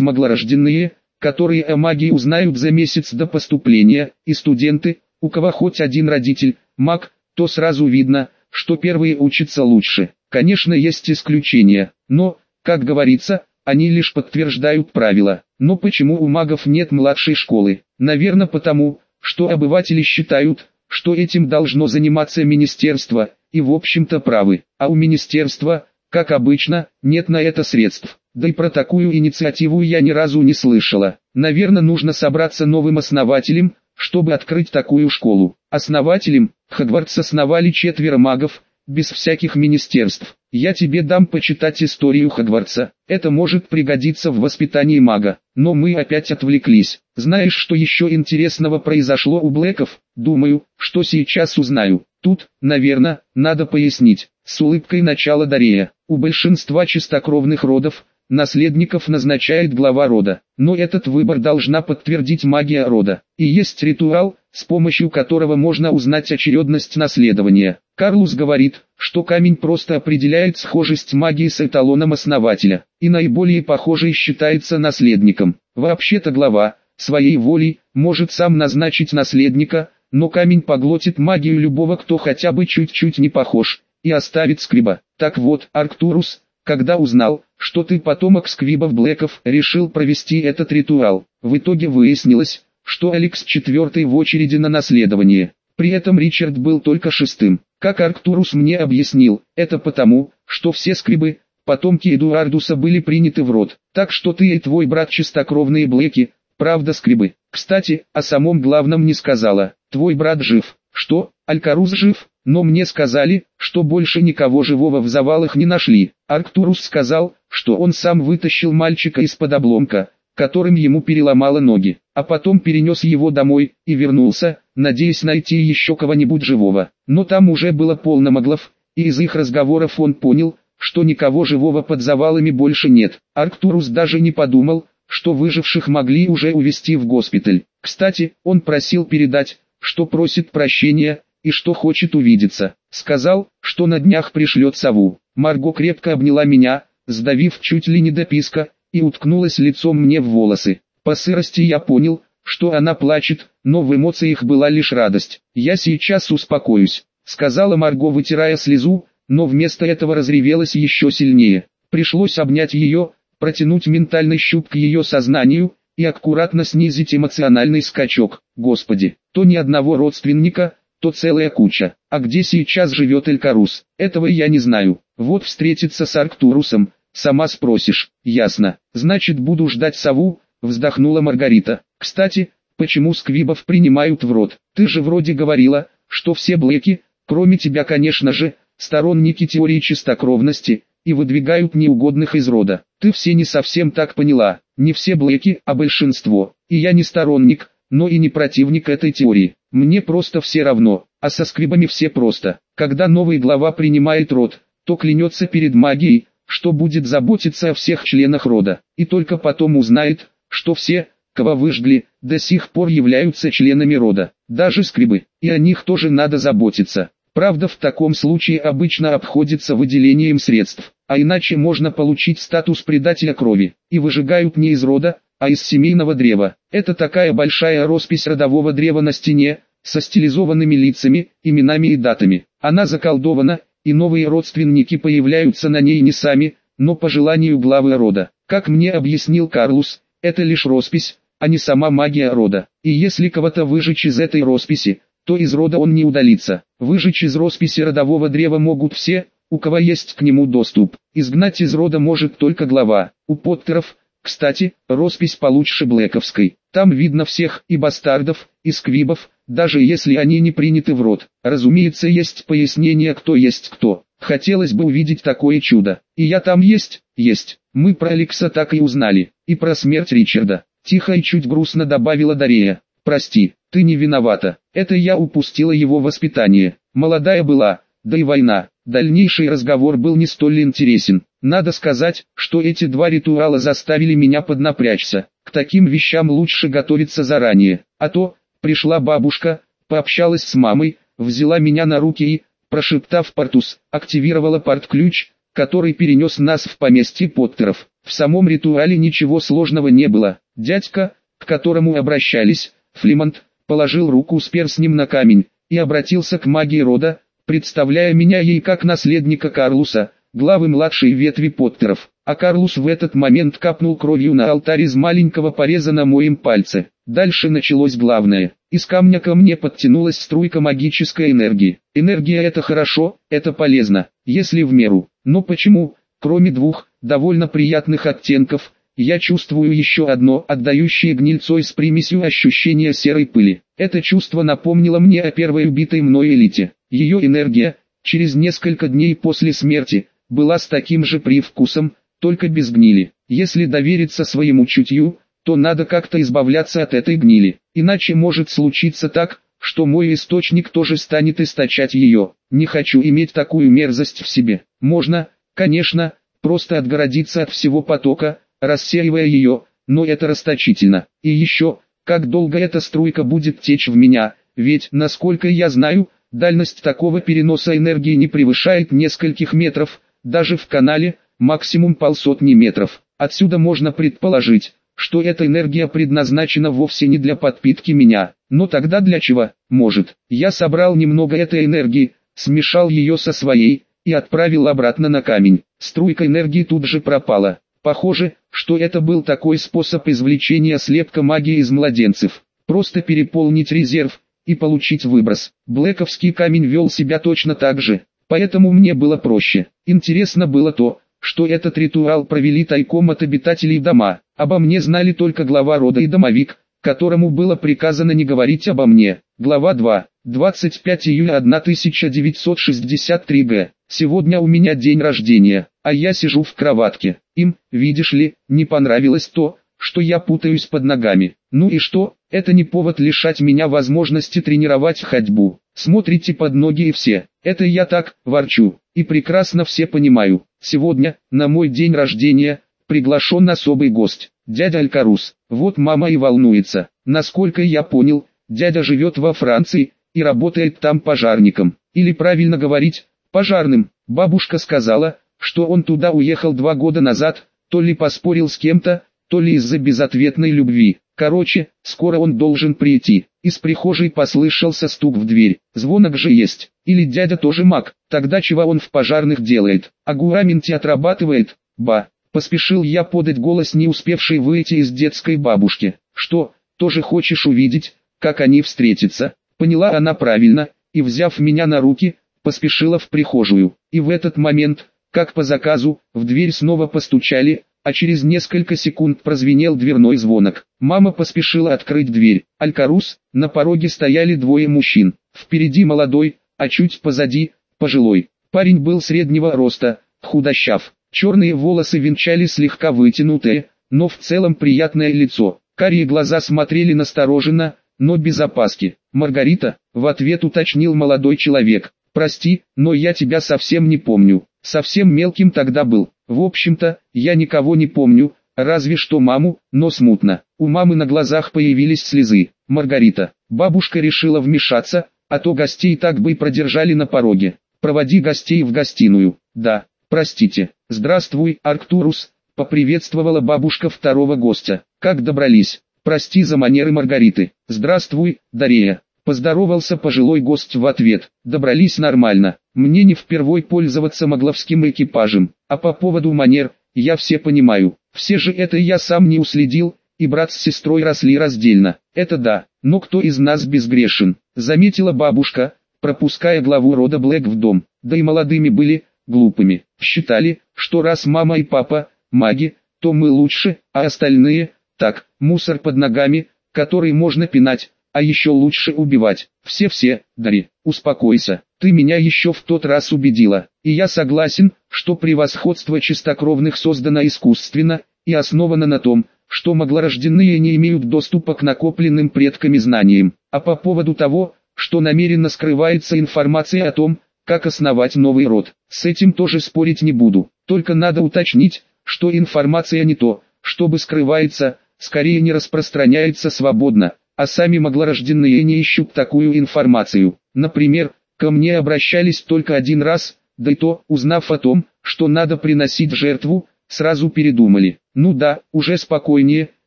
маглорожденные, которые о магии узнают за месяц до поступления, и студенты, у кого хоть один родитель, маг, то сразу видно, что первые учатся лучше. Конечно есть исключения, но, как говорится, они лишь подтверждают правила. Но почему у магов нет младшей школы? Наверное потому, что обыватели считают, что этим должно заниматься министерство, и в общем-то правы. А у министерства, как обычно, нет на это средств. Да и про такую инициативу я ни разу не слышала. Наверное нужно собраться новым основателем, чтобы открыть такую школу. Основателем, Хогвартс основали четверо магов, без всяких министерств. Я тебе дам почитать историю Хогвартса. Это может пригодиться в воспитании мага. Но мы опять отвлеклись. Знаешь, что еще интересного произошло у Блэков? Думаю, что сейчас узнаю. Тут, наверное, надо пояснить. С улыбкой начала Дарея. У большинства чистокровных родов, наследников назначает глава рода. Но этот выбор должна подтвердить магия рода. И есть ритуал, с помощью которого можно узнать очередность наследования. Карлус говорит, что камень просто определяет схожесть магии с эталоном основателя, и наиболее похожий считается наследником. Вообще-то глава, своей волей, может сам назначить наследника, но камень поглотит магию любого, кто хотя бы чуть-чуть не похож, и оставит скриба. Так вот, Арктурус, когда узнал, что ты потомок сквибов Блэков, решил провести этот ритуал. В итоге выяснилось, что Алекс четвертый в очереди на наследование. При этом Ричард был только шестым. Как Арктурус мне объяснил, это потому, что все скрибы, потомки Эдуардуса были приняты в род. Так что ты и твой брат чистокровные Блэки, правда скрибы. Кстати, о самом главном не сказала. Твой брат жив. Что, Алькарус жив? Но мне сказали, что больше никого живого в завалах не нашли. Арктурус сказал, что он сам вытащил мальчика из-под обломка, которым ему переломало ноги, а потом перенес его домой и вернулся, надеясь найти еще кого-нибудь живого. Но там уже было полно моглов, и из их разговоров он понял, что никого живого под завалами больше нет. Арктурус даже не подумал, что выживших могли уже увезти в госпиталь. Кстати, он просил передать, что просит прощения, и что хочет увидеться. Сказал, что на днях пришлет сову. Марго крепко обняла меня, сдавив чуть ли не до писка, и уткнулась лицом мне в волосы. По сырости я понял, что она плачет, но в эмоциях была лишь радость. «Я сейчас успокоюсь», — сказала Марго, вытирая слезу, но вместо этого разревелась еще сильнее. Пришлось обнять ее, протянуть ментальный щуп к ее сознанию и аккуратно снизить эмоциональный скачок. Господи, то ни одного родственника, то целая куча. А где сейчас живет Элькарус? Этого я не знаю. Вот встретиться с Арктурусом, Сама спросишь, ясно, значит буду ждать сову, вздохнула Маргарита. Кстати, почему сквибов принимают в рот? Ты же вроде говорила, что все блэки, кроме тебя конечно же, сторонники теории чистокровности, и выдвигают неугодных из рода. Ты все не совсем так поняла, не все блэки, а большинство. И я не сторонник, но и не противник этой теории. Мне просто все равно, а со скрибами все просто. Когда новый глава принимает род, то клянется перед магией, что будет заботиться о всех членах рода, и только потом узнает, что все, кого выжгли, до сих пор являются членами рода, даже скрибы, и о них тоже надо заботиться. Правда в таком случае обычно обходится выделением средств, а иначе можно получить статус предателя крови, и выжигают не из рода, а из семейного древа. Это такая большая роспись родового древа на стене, со стилизованными лицами, именами и датами. Она заколдована, и новые родственники появляются на ней не сами, но по желанию главы рода. Как мне объяснил Карлус, это лишь роспись, а не сама магия рода. И если кого-то выжечь из этой росписи, то из рода он не удалится. Выжечь из росписи родового древа могут все, у кого есть к нему доступ. Изгнать из рода может только глава. У Поттеров, кстати, роспись получше Блэковской. Там видно всех, и бастардов, и сквибов, даже если они не приняты в рот. Разумеется, есть пояснение, кто есть кто. Хотелось бы увидеть такое чудо. И я там есть, есть. Мы про Алекса так и узнали. И про смерть Ричарда. Тихо и чуть грустно добавила Дарея. Прости, ты не виновата. Это я упустила его воспитание. Молодая была, да и война. Дальнейший разговор был не столь интересен. Надо сказать, что эти два ритуала заставили меня поднапрячься. К таким вещам лучше готовиться заранее. А то, пришла бабушка, пообщалась с мамой, взяла меня на руки и, прошептав портус, активировала порт-ключ, который перенес нас в поместье Поттеров. В самом ритуале ничего сложного не было. Дядька, к которому обращались, Флимонт, положил руку с перстнем на камень и обратился к магии рода, представляя меня ей как наследника Карлуса, главы младшей ветви Поттеров. А Карлус в этот момент капнул кровью на алтарь из маленького пореза на моем пальце. Дальше началось главное. Из камня ко мне подтянулась струйка магической энергии. Энергия это хорошо, это полезно, если в меру. Но почему, кроме двух, довольно приятных оттенков, я чувствую еще одно, отдающее гнильцой с примесью ощущения серой пыли. Это чувство напомнило мне о первой убитой мной элите. Ее энергия, через несколько дней после смерти, была с таким же привкусом, только без гнили. Если довериться своему чутью, то надо как-то избавляться от этой гнили. Иначе может случиться так, что мой источник тоже станет источать ее. Не хочу иметь такую мерзость в себе. Можно, конечно, просто отгородиться от всего потока, рассеивая ее, но это расточительно. И еще, как долго эта струйка будет течь в меня, ведь, насколько я знаю, дальность такого переноса энергии не превышает нескольких метров, даже в канале, максимум полсотни метров. Отсюда можно предположить, что эта энергия предназначена вовсе не для подпитки меня. Но тогда для чего? Может, я собрал немного этой энергии, смешал ее со своей, и отправил обратно на камень. Струйка энергии тут же пропала. Похоже, что это был такой способ извлечения слепка магии из младенцев. Просто переполнить резерв и получить выброс. Блэковский камень вел себя точно так же, поэтому мне было проще. Интересно было то, что этот ритуал провели тайком от обитателей дома. Обо мне знали только глава рода и домовик, которому было приказано не говорить обо мне. Глава 2. 25 июля 1963 г. Сегодня у меня день рождения, а я сижу в кроватке. Им, видишь ли, не понравилось то, что я путаюсь под ногами. Ну и что, это не повод лишать меня возможности тренировать ходьбу. Смотрите под ноги и все. Это я так, ворчу. И прекрасно все понимаю. Сегодня, на мой день рождения, приглашен особый гость, дядя Алькарус. Вот мама и волнуется. Насколько я понял, дядя живет во Франции и работает там пожарником. Или правильно говорить, пожарным. Бабушка сказала, что он туда уехал два года назад, то ли поспорил с кем-то, то ли из-за безответной любви. Короче, скоро он должен прийти. Из прихожей послышался стук в дверь. Звонок же есть. Или дядя тоже маг. Тогда чего он в пожарных делает? А гураменти отрабатывает? Ба. Поспешил я подать голос не успевшей выйти из детской бабушки. Что, тоже хочешь увидеть, как они встретятся? Поняла она правильно, и взяв меня на руки, поспешила в прихожую. И в этот момент, как по заказу, в дверь снова постучали, а через несколько секунд прозвенел дверной звонок. Мама поспешила открыть дверь. Алькарус, на пороге стояли двое мужчин. Впереди молодой, а чуть позади, пожилой. Парень был среднего роста, худощав. Черные волосы венчали слегка вытянутое, но в целом приятное лицо. Карие глаза смотрели настороженно, но без опаски. «Маргарита», в ответ уточнил молодой человек. «Прости, но я тебя совсем не помню. Совсем мелким тогда был. В общем-то, я никого не помню, разве что маму, но смутно. У мамы на глазах появились слезы. Маргарита, бабушка решила вмешаться, а то гостей так бы и продержали на пороге. Проводи гостей в гостиную. Да, простите. Здравствуй, Арктурус, поприветствовала бабушка второго гостя. Как добрались? Прости за манеры Маргариты. Здравствуй, Дарея. Поздоровался пожилой гость в ответ. Добрались нормально. Мне не впервой пользоваться могловским экипажем. А по поводу манер, я все понимаю. Все же это я сам не уследил, и брат с сестрой росли раздельно. Это да, но кто из нас безгрешен? Заметила бабушка, пропуская главу рода Блэк в дом. Да и молодыми были, глупыми. Считали, что раз мама и папа, маги, то мы лучше, а остальные, так, мусор под ногами, который можно пинать, а еще лучше убивать. Все-все, Дари, успокойся, ты меня еще в тот раз убедила, и я согласен, что превосходство чистокровных создано искусственно, и основано на том, что маглорожденные не имеют доступа к накопленным предками знаниям. А по поводу того, что намеренно скрывается информация о том, как основать новый род. С этим тоже спорить не буду, только надо уточнить, что информация не то, чтобы скрывается, скорее не распространяется свободно, а сами маглорожденные не ищут такую информацию. Например, ко мне обращались только один раз, да и то, узнав о том, что надо приносить жертву, сразу передумали. Ну да, уже спокойнее,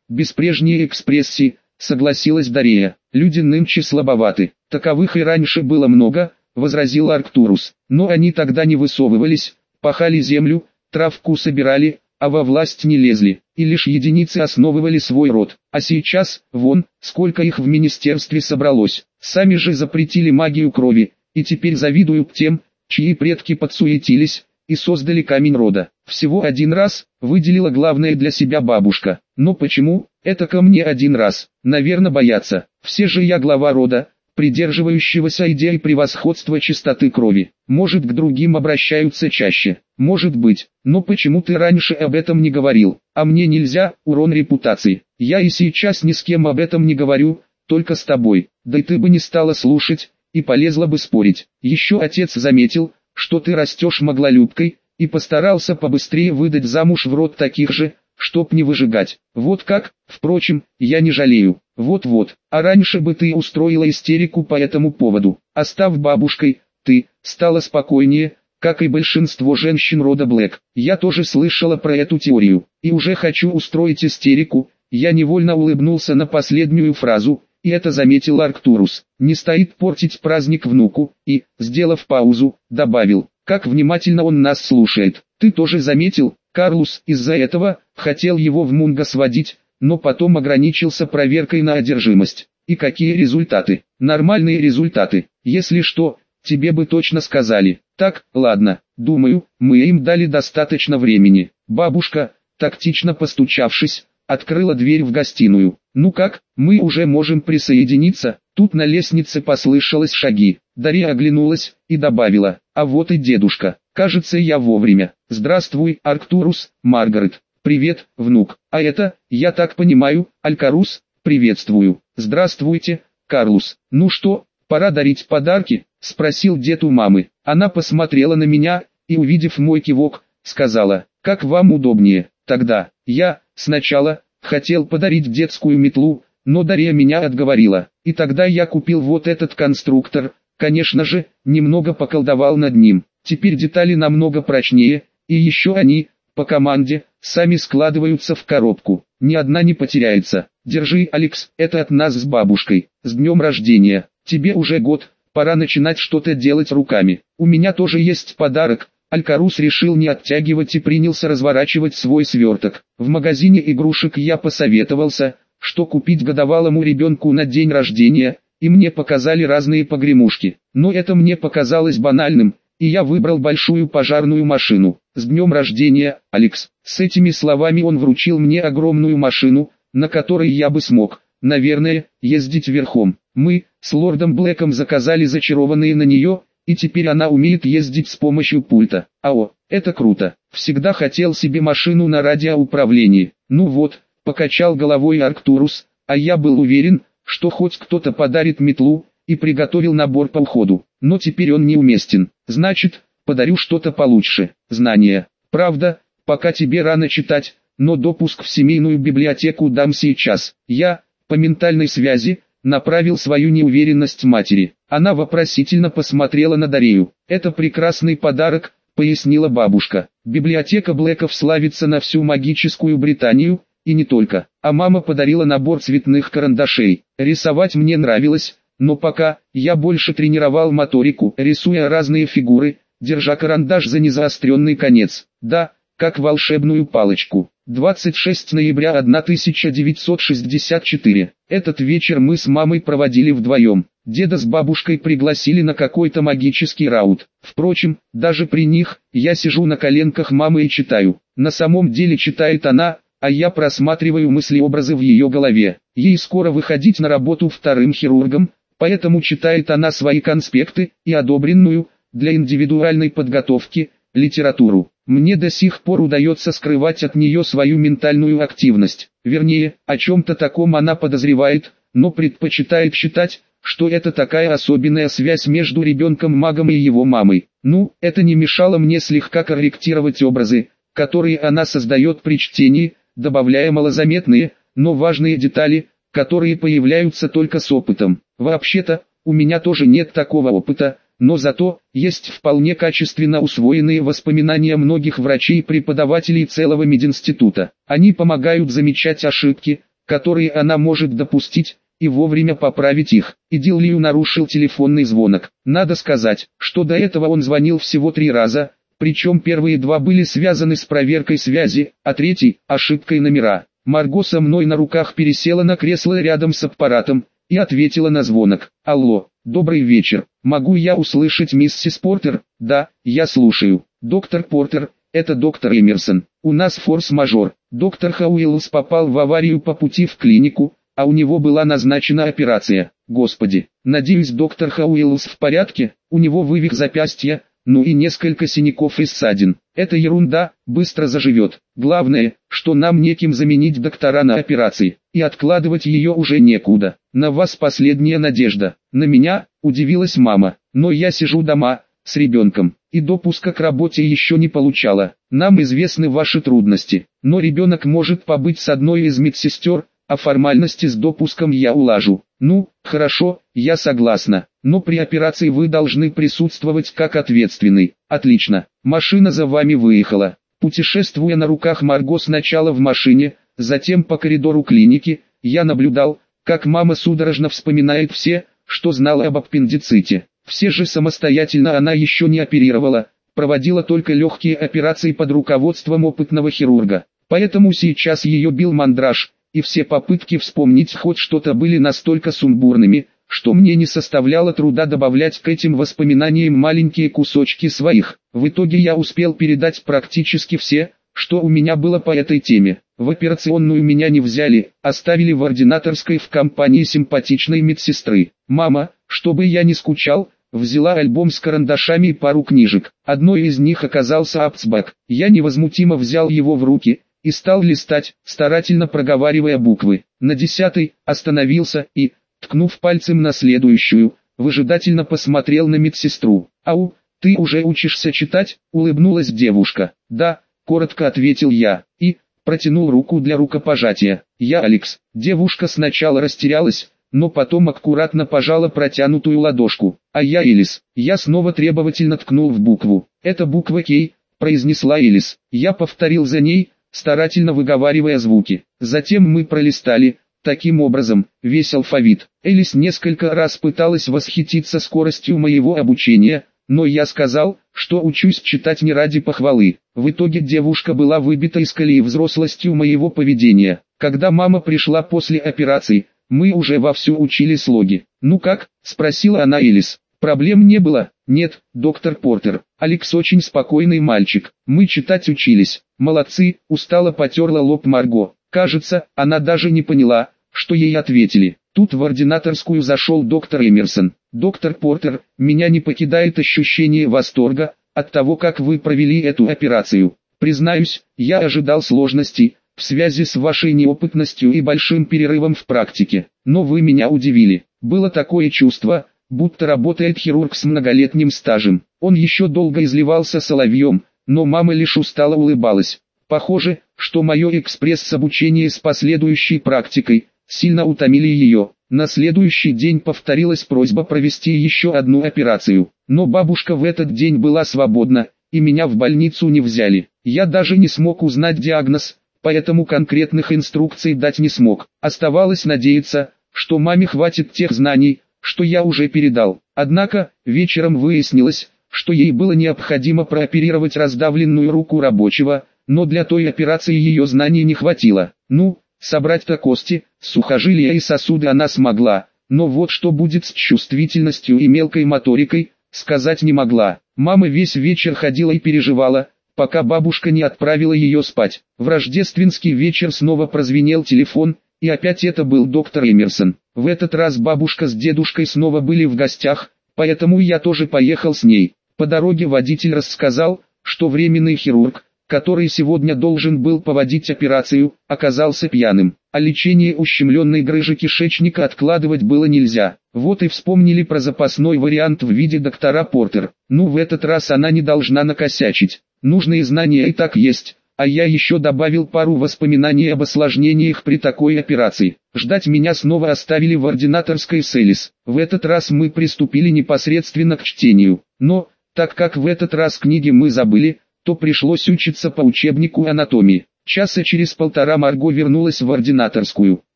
без прежней экспрессии, согласилась Дария. Люди нынче слабоваты, таковых и раньше было много, возразил Арктурус. Но они тогда не высовывались, пахали землю, травку собирали, а во власть не лезли, и лишь единицы основывали свой род. А сейчас, вон, сколько их в министерстве собралось. Сами же запретили магию крови, и теперь завидуют тем, чьи предки подсуетились, и создали камень рода. Всего один раз, выделила главное для себя бабушка. Но почему, это ко мне один раз, наверное боятся. Все же я глава рода, придерживающегося идеи превосходства чистоты крови. Может к другим обращаются чаще, может быть, но почему ты раньше об этом не говорил, а мне нельзя, урон репутации. Я и сейчас ни с кем об этом не говорю, только с тобой, да и ты бы не стала слушать, и полезла бы спорить. Еще отец заметил, что ты растешь маглолюбкой, и постарался побыстрее выдать замуж в род таких же, чтоб не выжигать. Вот как, впрочем, я не жалею. Вот-вот, а раньше бы ты устроила истерику по этому поводу. Остав бабушкой, ты, стала спокойнее, как и большинство женщин рода Блэк. Я тоже слышала про эту теорию, и уже хочу устроить истерику. Я невольно улыбнулся на последнюю фразу, и это заметил Арктурус. Не стоит портить праздник внуку, и, сделав паузу, добавил, как внимательно он нас слушает. Ты тоже заметил, Карлус из-за этого, хотел его в Мунго сводить, но потом ограничился проверкой на одержимость. И какие результаты? Нормальные результаты. Если что, тебе бы точно сказали. Так, ладно, думаю, мы им дали достаточно времени. Бабушка, тактично постучавшись, открыла дверь в гостиную. «Ну как, мы уже можем присоединиться?» Тут на лестнице послышалось шаги. Дарья оглянулась и добавила, «А вот и дедушка, кажется я вовремя. Здравствуй, Арктурус, Маргарет. Привет, внук. А это, я так понимаю, Алькарус, приветствую. Здравствуйте, Карлус. Ну что, пора дарить подарки?» Спросил дед у мамы. Она посмотрела на меня и, увидев мой кивок, сказала, «Как вам удобнее?» Тогда, я, Сначала, хотел подарить детскую метлу, но Дарья меня отговорила, и тогда я купил вот этот конструктор, конечно же, немного поколдовал над ним. Теперь детали намного прочнее, и еще они, по команде, сами складываются в коробку. Ни одна не потеряется. Держи, Алекс, это от нас с бабушкой. С днем рождения. Тебе уже год, пора начинать что-то делать руками. У меня тоже есть подарок, Алькарус решил не оттягивать и принялся разворачивать свой сверток. В магазине игрушек я посоветовался, что купить годовалому ребенку на день рождения, и мне показали разные погремушки. Но это мне показалось банальным, и я выбрал большую пожарную машину. С днем рождения, Алекс. С этими словами он вручил мне огромную машину, на которой я бы смог, наверное, ездить верхом. Мы, с лордом Блэком заказали зачарованные на нее, и теперь она умеет ездить с помощью пульта. Ао, это круто. Всегда хотел себе машину на радиоуправлении. Ну вот, покачал головой Арктурус, а я был уверен, что хоть кто-то подарит метлу, и приготовил набор по уходу. Но теперь он неуместен. Значит, подарю что-то получше. Знания. Правда, пока тебе рано читать, но допуск в семейную библиотеку дам сейчас. Я, по ментальной связи, направил свою неуверенность матери. Она вопросительно посмотрела на Дарею. «Это прекрасный подарок», — пояснила бабушка. «Библиотека Блэков славится на всю магическую Британию, и не только. А мама подарила набор цветных карандашей. Рисовать мне нравилось, но пока, я больше тренировал моторику, рисуя разные фигуры, держа карандаш за незаостренный конец. Да, как волшебную палочку. 26 ноября 1964. Этот вечер мы с мамой проводили вдвоем. Деда с бабушкой пригласили на какой-то магический раут. Впрочем, даже при них, я сижу на коленках мамы и читаю. На самом деле читает она, а я просматриваю мысли-образы в ее голове. Ей скоро выходить на работу вторым хирургом, поэтому читает она свои конспекты и одобренную, для индивидуальной подготовки, литературу. Мне до сих пор удается скрывать от нее свою ментальную активность. Вернее, о чем-то таком она подозревает, но предпочитает считать, что это такая особенная связь между ребенком-магом и его мамой. Ну, это не мешало мне слегка корректировать образы, которые она создает при чтении, добавляя малозаметные, но важные детали, которые появляются только с опытом. Вообще-то, у меня тоже нет такого опыта, но зато, есть вполне качественно усвоенные воспоминания многих врачей и преподавателей целого мединститута. Они помогают замечать ошибки, которые она может допустить, и вовремя поправить их. Идиллию нарушил телефонный звонок. Надо сказать, что до этого он звонил всего три раза, причем первые два были связаны с проверкой связи, а третий – ошибкой номера. Марго со мной на руках пересела на кресло рядом с аппаратом и ответила на звонок. «Алло, добрый вечер, могу я услышать миссис Портер?» «Да, я слушаю. Доктор Портер, это доктор Эмерсон. У нас форс-мажор. Доктор Хауиллс попал в аварию по пути в клинику, а у него была назначена операция. Господи, надеюсь доктор Хауиллс в порядке, у него вывих запястья, ну и несколько синяков и ссадин. Это ерунда, быстро заживет. Главное, что нам некем заменить доктора на операции, и откладывать ее уже некуда. На вас последняя надежда. На меня, удивилась мама, но я сижу дома, с ребенком, и допуска к работе еще не получала. Нам известны ваши трудности, но ребенок может побыть с одной из медсестер, а формальности с допуском я улажу. Ну, хорошо, я согласна, но при операции вы должны присутствовать как ответственный. Отлично, машина за вами выехала. Путешествуя на руках Марго сначала в машине, затем по коридору клиники, я наблюдал, как мама судорожно вспоминает все, что знала об аппендиците. Все же самостоятельно она еще не оперировала, проводила только легкие операции под руководством опытного хирурга. Поэтому сейчас ее бил мандраж, и все попытки вспомнить хоть что-то были настолько сумбурными, что мне не составляло труда добавлять к этим воспоминаниям маленькие кусочки своих. В итоге я успел передать практически все, что у меня было по этой теме. В операционную меня не взяли, оставили в ординаторской в компании симпатичной медсестры. Мама, чтобы я не скучал, взяла альбом с карандашами и пару книжек. Одной из них оказался Апцбак. Я невозмутимо взял его в руки, и стал листать, старательно проговаривая буквы. На десятый остановился и, ткнув пальцем на следующую, выжидательно посмотрел на медсестру. «Ау, ты уже учишься читать?» – улыбнулась девушка. «Да», – коротко ответил я, и, протянул руку для рукопожатия. «Я Алекс». Девушка сначала растерялась, но потом аккуратно пожала протянутую ладошку. «А я Элис». Я снова требовательно ткнул в букву. «Это буква Кей», – произнесла Элис. Я повторил за ней, старательно выговаривая звуки. Затем мы пролистали, таким образом, весь алфавит. Элис несколько раз пыталась восхититься скоростью моего обучения, но я сказал, что учусь читать не ради похвалы. В итоге девушка была выбита из колеи взрослостью моего поведения. Когда мама пришла после операции, мы уже вовсю учили слоги. «Ну как?» – спросила она Элис. Проблем не было. Нет, доктор Портер. Алекс очень спокойный мальчик. Мы читать учились. Молодцы, устало потерла лоб Марго. Кажется, она даже не поняла, что ей ответили. Тут в ординаторскую зашел доктор Эмерсон. «Доктор Портер, меня не покидает ощущение восторга от того, как вы провели эту операцию. Признаюсь, я ожидал сложностей в связи с вашей неопытностью и большим перерывом в практике. Но вы меня удивили. Было такое чувство, будто работает хирург с многолетним стажем. Он еще долго изливался соловьем, но мама лишь устало улыбалась. Похоже, что мое экспресс-обучение с последующей практикой сильно утомили ее. На следующий день повторилась просьба провести еще одну операцию, но бабушка в этот день была свободна, и меня в больницу не взяли. Я даже не смог узнать диагноз, поэтому конкретных инструкций дать не смог. Оставалось надеяться, что маме хватит тех знаний, что я уже передал. Однако, вечером выяснилось, что ей было необходимо прооперировать раздавленную руку рабочего, но для той операции ее знаний не хватило. Ну, собрать-то кости, сухожилия и сосуды она смогла, но вот что будет с чувствительностью и мелкой моторикой, сказать не могла. Мама весь вечер ходила и переживала, пока бабушка не отправила ее спать. В рождественский вечер снова прозвенел телефон, и опять это был доктор Эмерсон. В этот раз бабушка с дедушкой снова были в гостях, поэтому я тоже поехал с ней. По дороге водитель рассказал, что временный хирург, который сегодня должен был поводить операцию, оказался пьяным, а лечение ущемленной грыжи кишечника откладывать было нельзя. Вот и вспомнили про запасной вариант в виде доктора Портер. Ну в этот раз она не должна накосячить. Нужные знания и так есть, а я еще добавил пару воспоминаний об осложнениях при такой операции. Ждать меня снова оставили в ординаторской селис. В этот раз мы приступили непосредственно к чтению. Но, так как в этот раз книги мы забыли, то пришлось учиться по учебнику анатомии. Часа через полтора Марго вернулась в ординаторскую.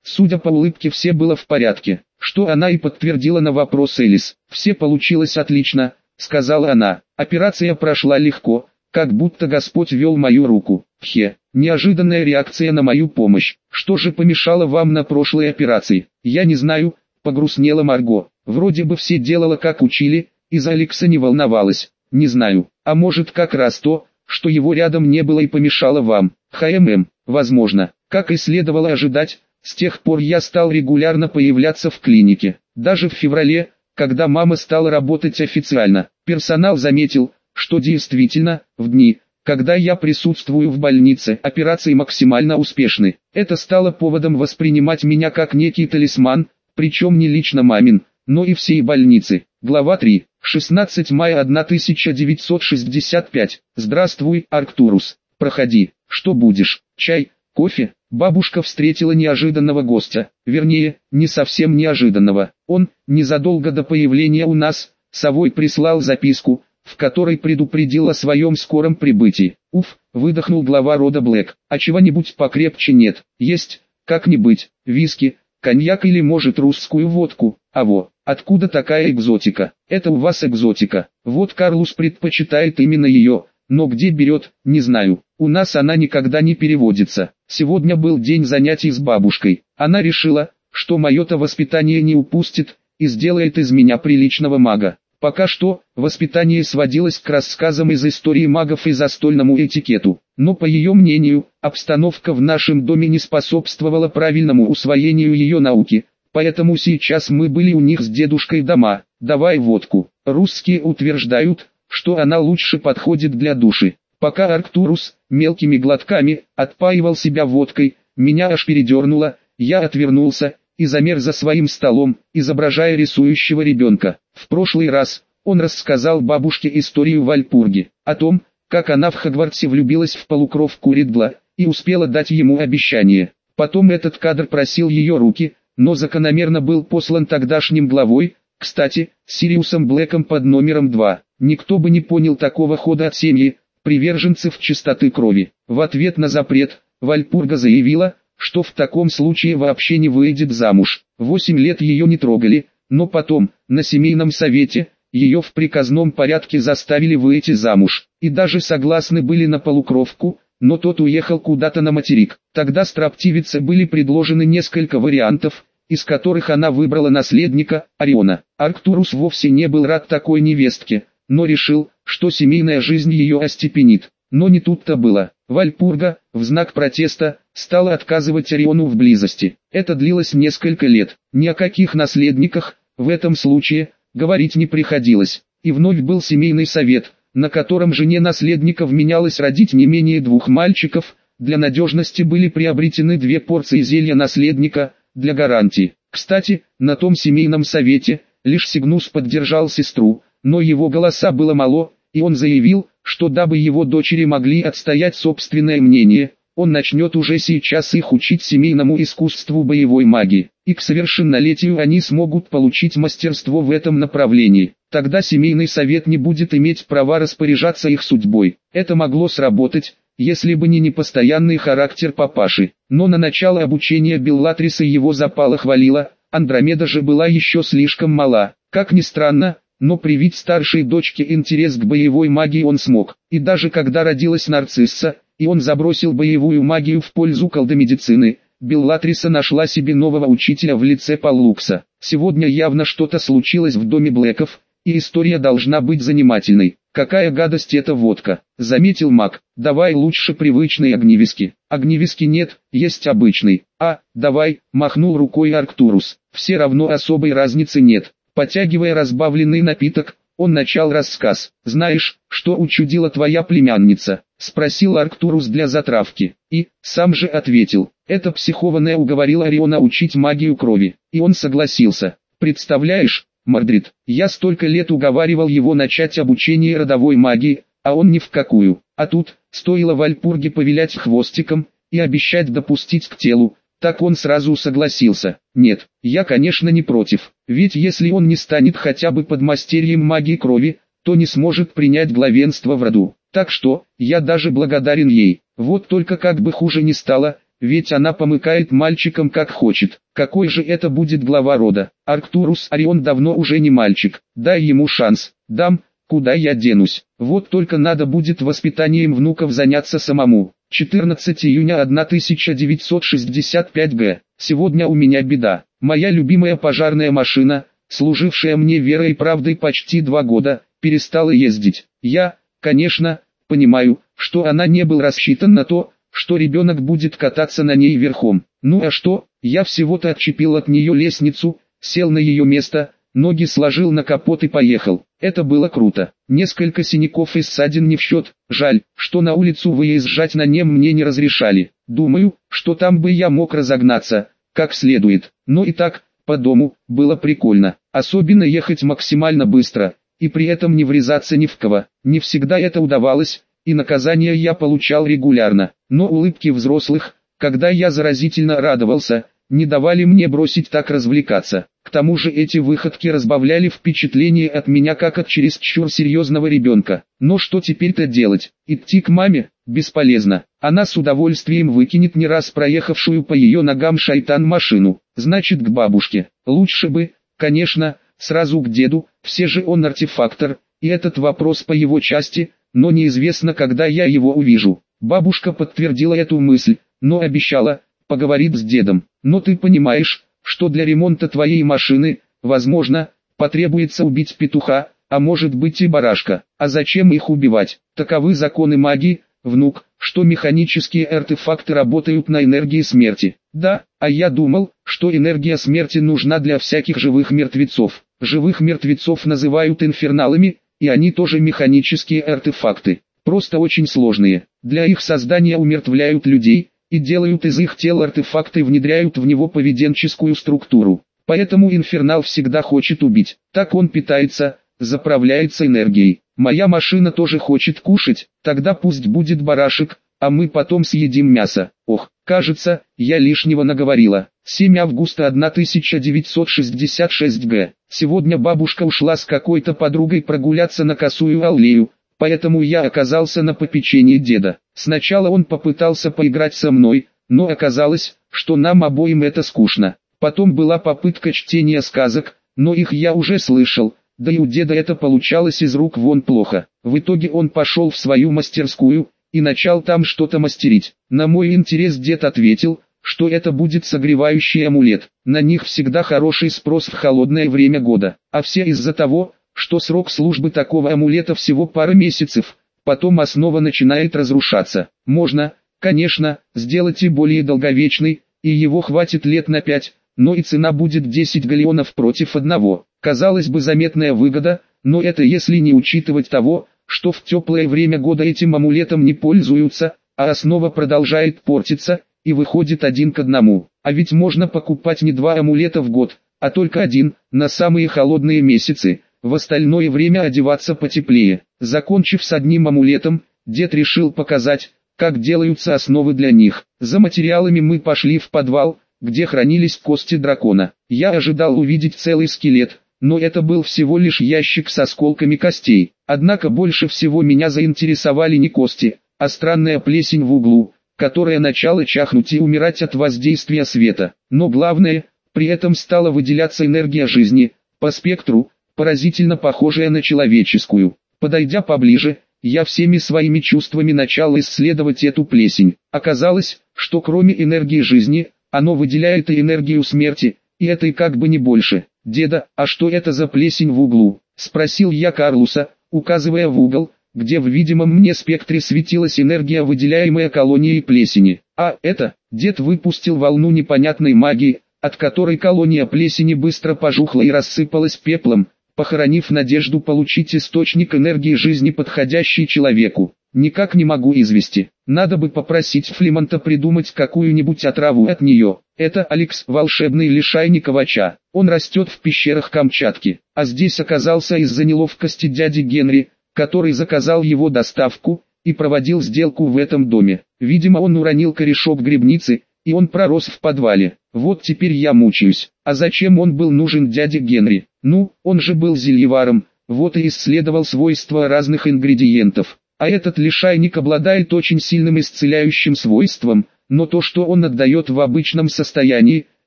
Судя по улыбке все было в порядке, что она и подтвердила на вопрос Элис. «Все получилось отлично», — сказала она. «Операция прошла легко, как будто Господь вел мою руку. Хе, неожиданная реакция на мою помощь. Что же помешало вам на прошлой операции? Я не знаю, погрустнела Марго. Вроде бы все делала как учили, и за Алекса не волновалась. Не знаю, а может как раз то, что его рядом не было и помешало вам. ХММ, возможно, как и следовало ожидать, с тех пор я стал регулярно появляться в клинике. Даже в феврале, когда мама стала работать официально, персонал заметил, что действительно, в дни, когда я присутствую в больнице, операции максимально успешны. Это стало поводом воспринимать меня как некий талисман, причем не лично мамин, но и всей больницы. Глава 3. 16 мая 1965. Здравствуй, Арктурус. Проходи. Что будешь? Чай? Кофе? Бабушка встретила неожиданного гостя. Вернее, не совсем неожиданного. Он, незадолго до появления у нас, совой прислал записку, в которой предупредил о своем скором прибытии. Уф, выдохнул глава рода Блэк. А чего-нибудь покрепче нет. Есть, как ни быть, виски, коньяк или может русскую водку. А во, откуда такая экзотика? Это у вас экзотика. Вот Карлус предпочитает именно ее, но где берет, не знаю. У нас она никогда не переводится. Сегодня был день занятий с бабушкой. Она решила, что мое-то воспитание не упустит, и сделает из меня приличного мага. Пока что, воспитание сводилось к рассказам из истории магов и застольному этикету, но по ее мнению, обстановка в нашем доме не способствовала правильному усвоению ее науки, Поэтому сейчас мы были у них с дедушкой дома. Давай водку. Русские утверждают, что она лучше подходит для души. Пока Арктурус, мелкими глотками, отпаивал себя водкой, меня аж передернуло, я отвернулся, и замер за своим столом, изображая рисующего ребенка. В прошлый раз, он рассказал бабушке историю Вальпурги, о том, как она в Хогвартсе влюбилась в полукровку Ридбла, и успела дать ему обещание. Потом этот кадр просил ее руки, но закономерно был послан тогдашним главой, кстати, Сириусом Блэком под номером 2. Никто бы не понял такого хода от семьи, приверженцев чистоты крови. В ответ на запрет, Вальпурга заявила, что в таком случае вообще не выйдет замуж. Восемь лет ее не трогали, но потом, на семейном совете, ее в приказном порядке заставили выйти замуж, и даже согласны были на полукровку, но тот уехал куда-то на материк. Тогда строптивице были предложены несколько вариантов, из которых она выбрала наследника, Ориона. Арктурус вовсе не был рад такой невестке, но решил, что семейная жизнь ее остепенит. Но не тут-то было. Вальпурга, в знак протеста, стала отказывать Ориону в близости. Это длилось несколько лет. Ни о каких наследниках, в этом случае, говорить не приходилось. И вновь был семейный совет, на котором жене наследника вменялось родить не менее двух мальчиков, для надежности были приобретены две порции зелья наследника, для гарантии. Кстати, на том семейном совете, лишь Сигнус поддержал сестру, но его голоса было мало, и он заявил, что дабы его дочери могли отстоять собственное мнение, он начнет уже сейчас их учить семейному искусству боевой магии, и к совершеннолетию они смогут получить мастерство в этом направлении. Тогда семейный совет не будет иметь права распоряжаться их судьбой. Это могло сработать, если бы не непостоянный характер папаши. Но на начало обучения Беллатриса его запала хвалила, Андромеда же была еще слишком мала. Как ни странно, но привить старшей дочке интерес к боевой магии он смог. И даже когда родилась нарцисса, и он забросил боевую магию в пользу колдомедицины, Беллатриса нашла себе нового учителя в лице Паллукса. Сегодня явно что-то случилось в доме Блэков, и история должна быть занимательной. Какая гадость эта водка, заметил маг. Давай лучше привычной огневиски. Огневиски нет, есть обычный. А, давай, махнул рукой Арктурус. Все равно особой разницы нет. Потягивая разбавленный напиток, Он начал рассказ. «Знаешь, что учудила твоя племянница?» – спросил Арктурус для затравки. И, сам же ответил. Это психованная уговорила Ориона учить магию крови. И он согласился. Представляешь, Мардрид, я столько лет уговаривал его начать обучение родовой магии, а он ни в какую. А тут, стоило Вальпурге повилять хвостиком и обещать допустить к телу, так он сразу согласился. Нет, я конечно не против, ведь если он не станет хотя бы подмастерьем магии крови, то не сможет принять главенство в роду. Так что, я даже благодарен ей. Вот только как бы хуже не стало, ведь она помыкает мальчиком как хочет. Какой же это будет глава рода? Арктурус Орион давно уже не мальчик. Дай ему шанс. Дам, куда я денусь. Вот только надо будет воспитанием внуков заняться самому. 14 июня 1965 г. Сегодня у меня беда. Моя любимая пожарная машина, служившая мне верой и правдой почти два года, перестала ездить. Я, конечно, понимаю, что она не был рассчитан на то, что ребенок будет кататься на ней верхом. Ну а что, я всего-то отчепил от нее лестницу, сел на ее место, ноги сложил на капот и поехал. Это было круто. Несколько синяков и ссадин не в счет. Жаль, что на улицу выезжать на нем мне не разрешали. Думаю, что там бы я мог разогнаться, как следует. Но и так, по дому, было прикольно. Особенно ехать максимально быстро, и при этом не врезаться ни в кого. Не всегда это удавалось, и наказания я получал регулярно. Но улыбки взрослых, когда я заразительно радовался, не давали мне бросить так развлекаться. К тому же эти выходки разбавляли впечатление от меня как от чересчур серьезного ребенка. Но что теперь-то делать? Идти к маме? Бесполезно. Она с удовольствием выкинет не раз проехавшую по ее ногам шайтан машину. Значит к бабушке. Лучше бы, конечно, сразу к деду, все же он артефактор, и этот вопрос по его части, но неизвестно когда я его увижу. Бабушка подтвердила эту мысль, но обещала, поговорит с дедом. Но ты понимаешь, что для ремонта твоей машины, возможно, потребуется убить петуха, а может быть и барашка. А зачем их убивать? Таковы законы магии, внук, что механические артефакты работают на энергии смерти. Да, а я думал, что энергия смерти нужна для всяких живых мертвецов. Живых мертвецов называют инферналами, и они тоже механические артефакты. Просто очень сложные. Для их создания умертвляют людей, и делают из их тел артефакты и внедряют в него поведенческую структуру. Поэтому инфернал всегда хочет убить. Так он питается, заправляется энергией. Моя машина тоже хочет кушать, тогда пусть будет барашек, а мы потом съедим мясо. Ох, кажется, я лишнего наговорила. 7 августа 1966 г. Сегодня бабушка ушла с какой-то подругой прогуляться на косую аллею, поэтому я оказался на попечении деда. Сначала он попытался поиграть со мной, но оказалось, что нам обоим это скучно. Потом была попытка чтения сказок, но их я уже слышал, да и у деда это получалось из рук вон плохо. В итоге он пошел в свою мастерскую, и начал там что-то мастерить. На мой интерес дед ответил, что это будет согревающий амулет. На них всегда хороший спрос в холодное время года, а все из-за того, что срок службы такого амулета всего пара месяцев, потом основа начинает разрушаться. Можно, конечно, сделать и более долговечный, и его хватит лет на пять, но и цена будет 10 галеонов против одного. Казалось бы заметная выгода, но это если не учитывать того, что в теплое время года этим амулетом не пользуются, а основа продолжает портиться, и выходит один к одному. А ведь можно покупать не два амулета в год, а только один, на самые холодные месяцы, в остальное время одеваться потеплее. Закончив с одним амулетом, дед решил показать, как делаются основы для них. За материалами мы пошли в подвал, где хранились кости дракона. Я ожидал увидеть целый скелет, но это был всего лишь ящик с осколками костей. Однако больше всего меня заинтересовали не кости, а странная плесень в углу, которая начала чахнуть и умирать от воздействия света. Но главное, при этом стала выделяться энергия жизни, по спектру, поразительно похожая на человеческую. Подойдя поближе, я всеми своими чувствами начал исследовать эту плесень. Оказалось, что кроме энергии жизни, оно выделяет и энергию смерти, и это и как бы не больше. «Деда, а что это за плесень в углу?» – спросил я Карлуса, указывая в угол, где в видимом мне спектре светилась энергия, выделяемая колонией плесени. А это, дед выпустил волну непонятной магии, от которой колония плесени быстро пожухла и рассыпалась пеплом, похоронив надежду получить источник энергии жизни подходящий человеку. Никак не могу извести. Надо бы попросить Флемонта придумать какую-нибудь отраву от нее. Это Алекс, волшебный лишайник овача. Он растет в пещерах Камчатки, а здесь оказался из-за неловкости дяди Генри, который заказал его доставку, и проводил сделку в этом доме. Видимо он уронил корешок грибницы, и он пророс в подвале. Вот теперь я мучаюсь. А зачем он был нужен дяде Генри? Ну, он же был зельеваром, вот и исследовал свойства разных ингредиентов. А этот лишайник обладает очень сильным исцеляющим свойством, но то, что он отдает в обычном состоянии,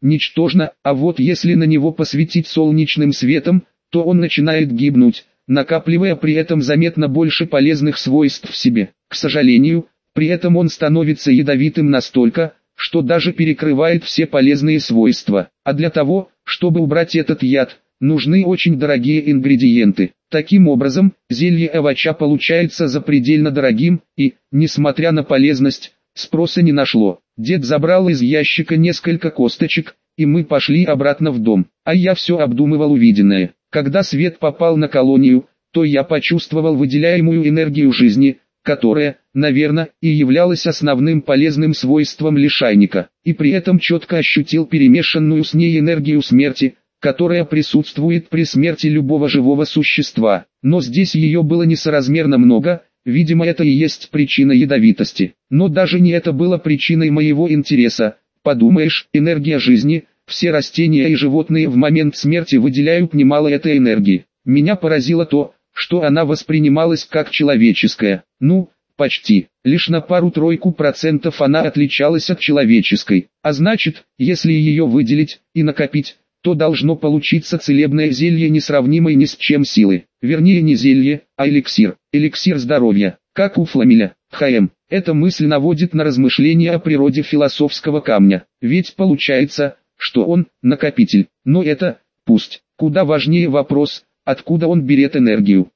ничтожно, а вот если на него посветить солнечным светом, то он начинает гибнуть, накапливая при этом заметно больше полезных свойств в себе. К сожалению, при этом он становится ядовитым настолько, что даже перекрывает все полезные свойства. А для того, чтобы убрать этот яд, нужны очень дорогие ингредиенты. Таким образом, зелье овоща получается запредельно дорогим, и, несмотря на полезность, спроса не нашло. Дед забрал из ящика несколько косточек, и мы пошли обратно в дом. А я все обдумывал увиденное. Когда свет попал на колонию, то я почувствовал выделяемую энергию жизни, которая, наверное, и являлась основным полезным свойством лишайника, и при этом четко ощутил перемешанную с ней энергию смерти, которая присутствует при смерти любого живого существа. Но здесь ее было несоразмерно много, видимо это и есть причина ядовитости. Но даже не это было причиной моего интереса. Подумаешь, энергия жизни, все растения и животные в момент смерти выделяют немало этой энергии. Меня поразило то, что она воспринималась как человеческая. Ну, почти. Лишь на пару-тройку процентов она отличалась от человеческой. А значит, если ее выделить и накопить, то должно получиться целебное зелье несравнимой ни с чем силы. Вернее не зелье, а эликсир. Эликсир здоровья, как у Фламеля. ХМ. Эта мысль наводит на размышления о природе философского камня. Ведь получается, что он – накопитель. Но это, пусть, куда важнее вопрос, откуда он берет энергию.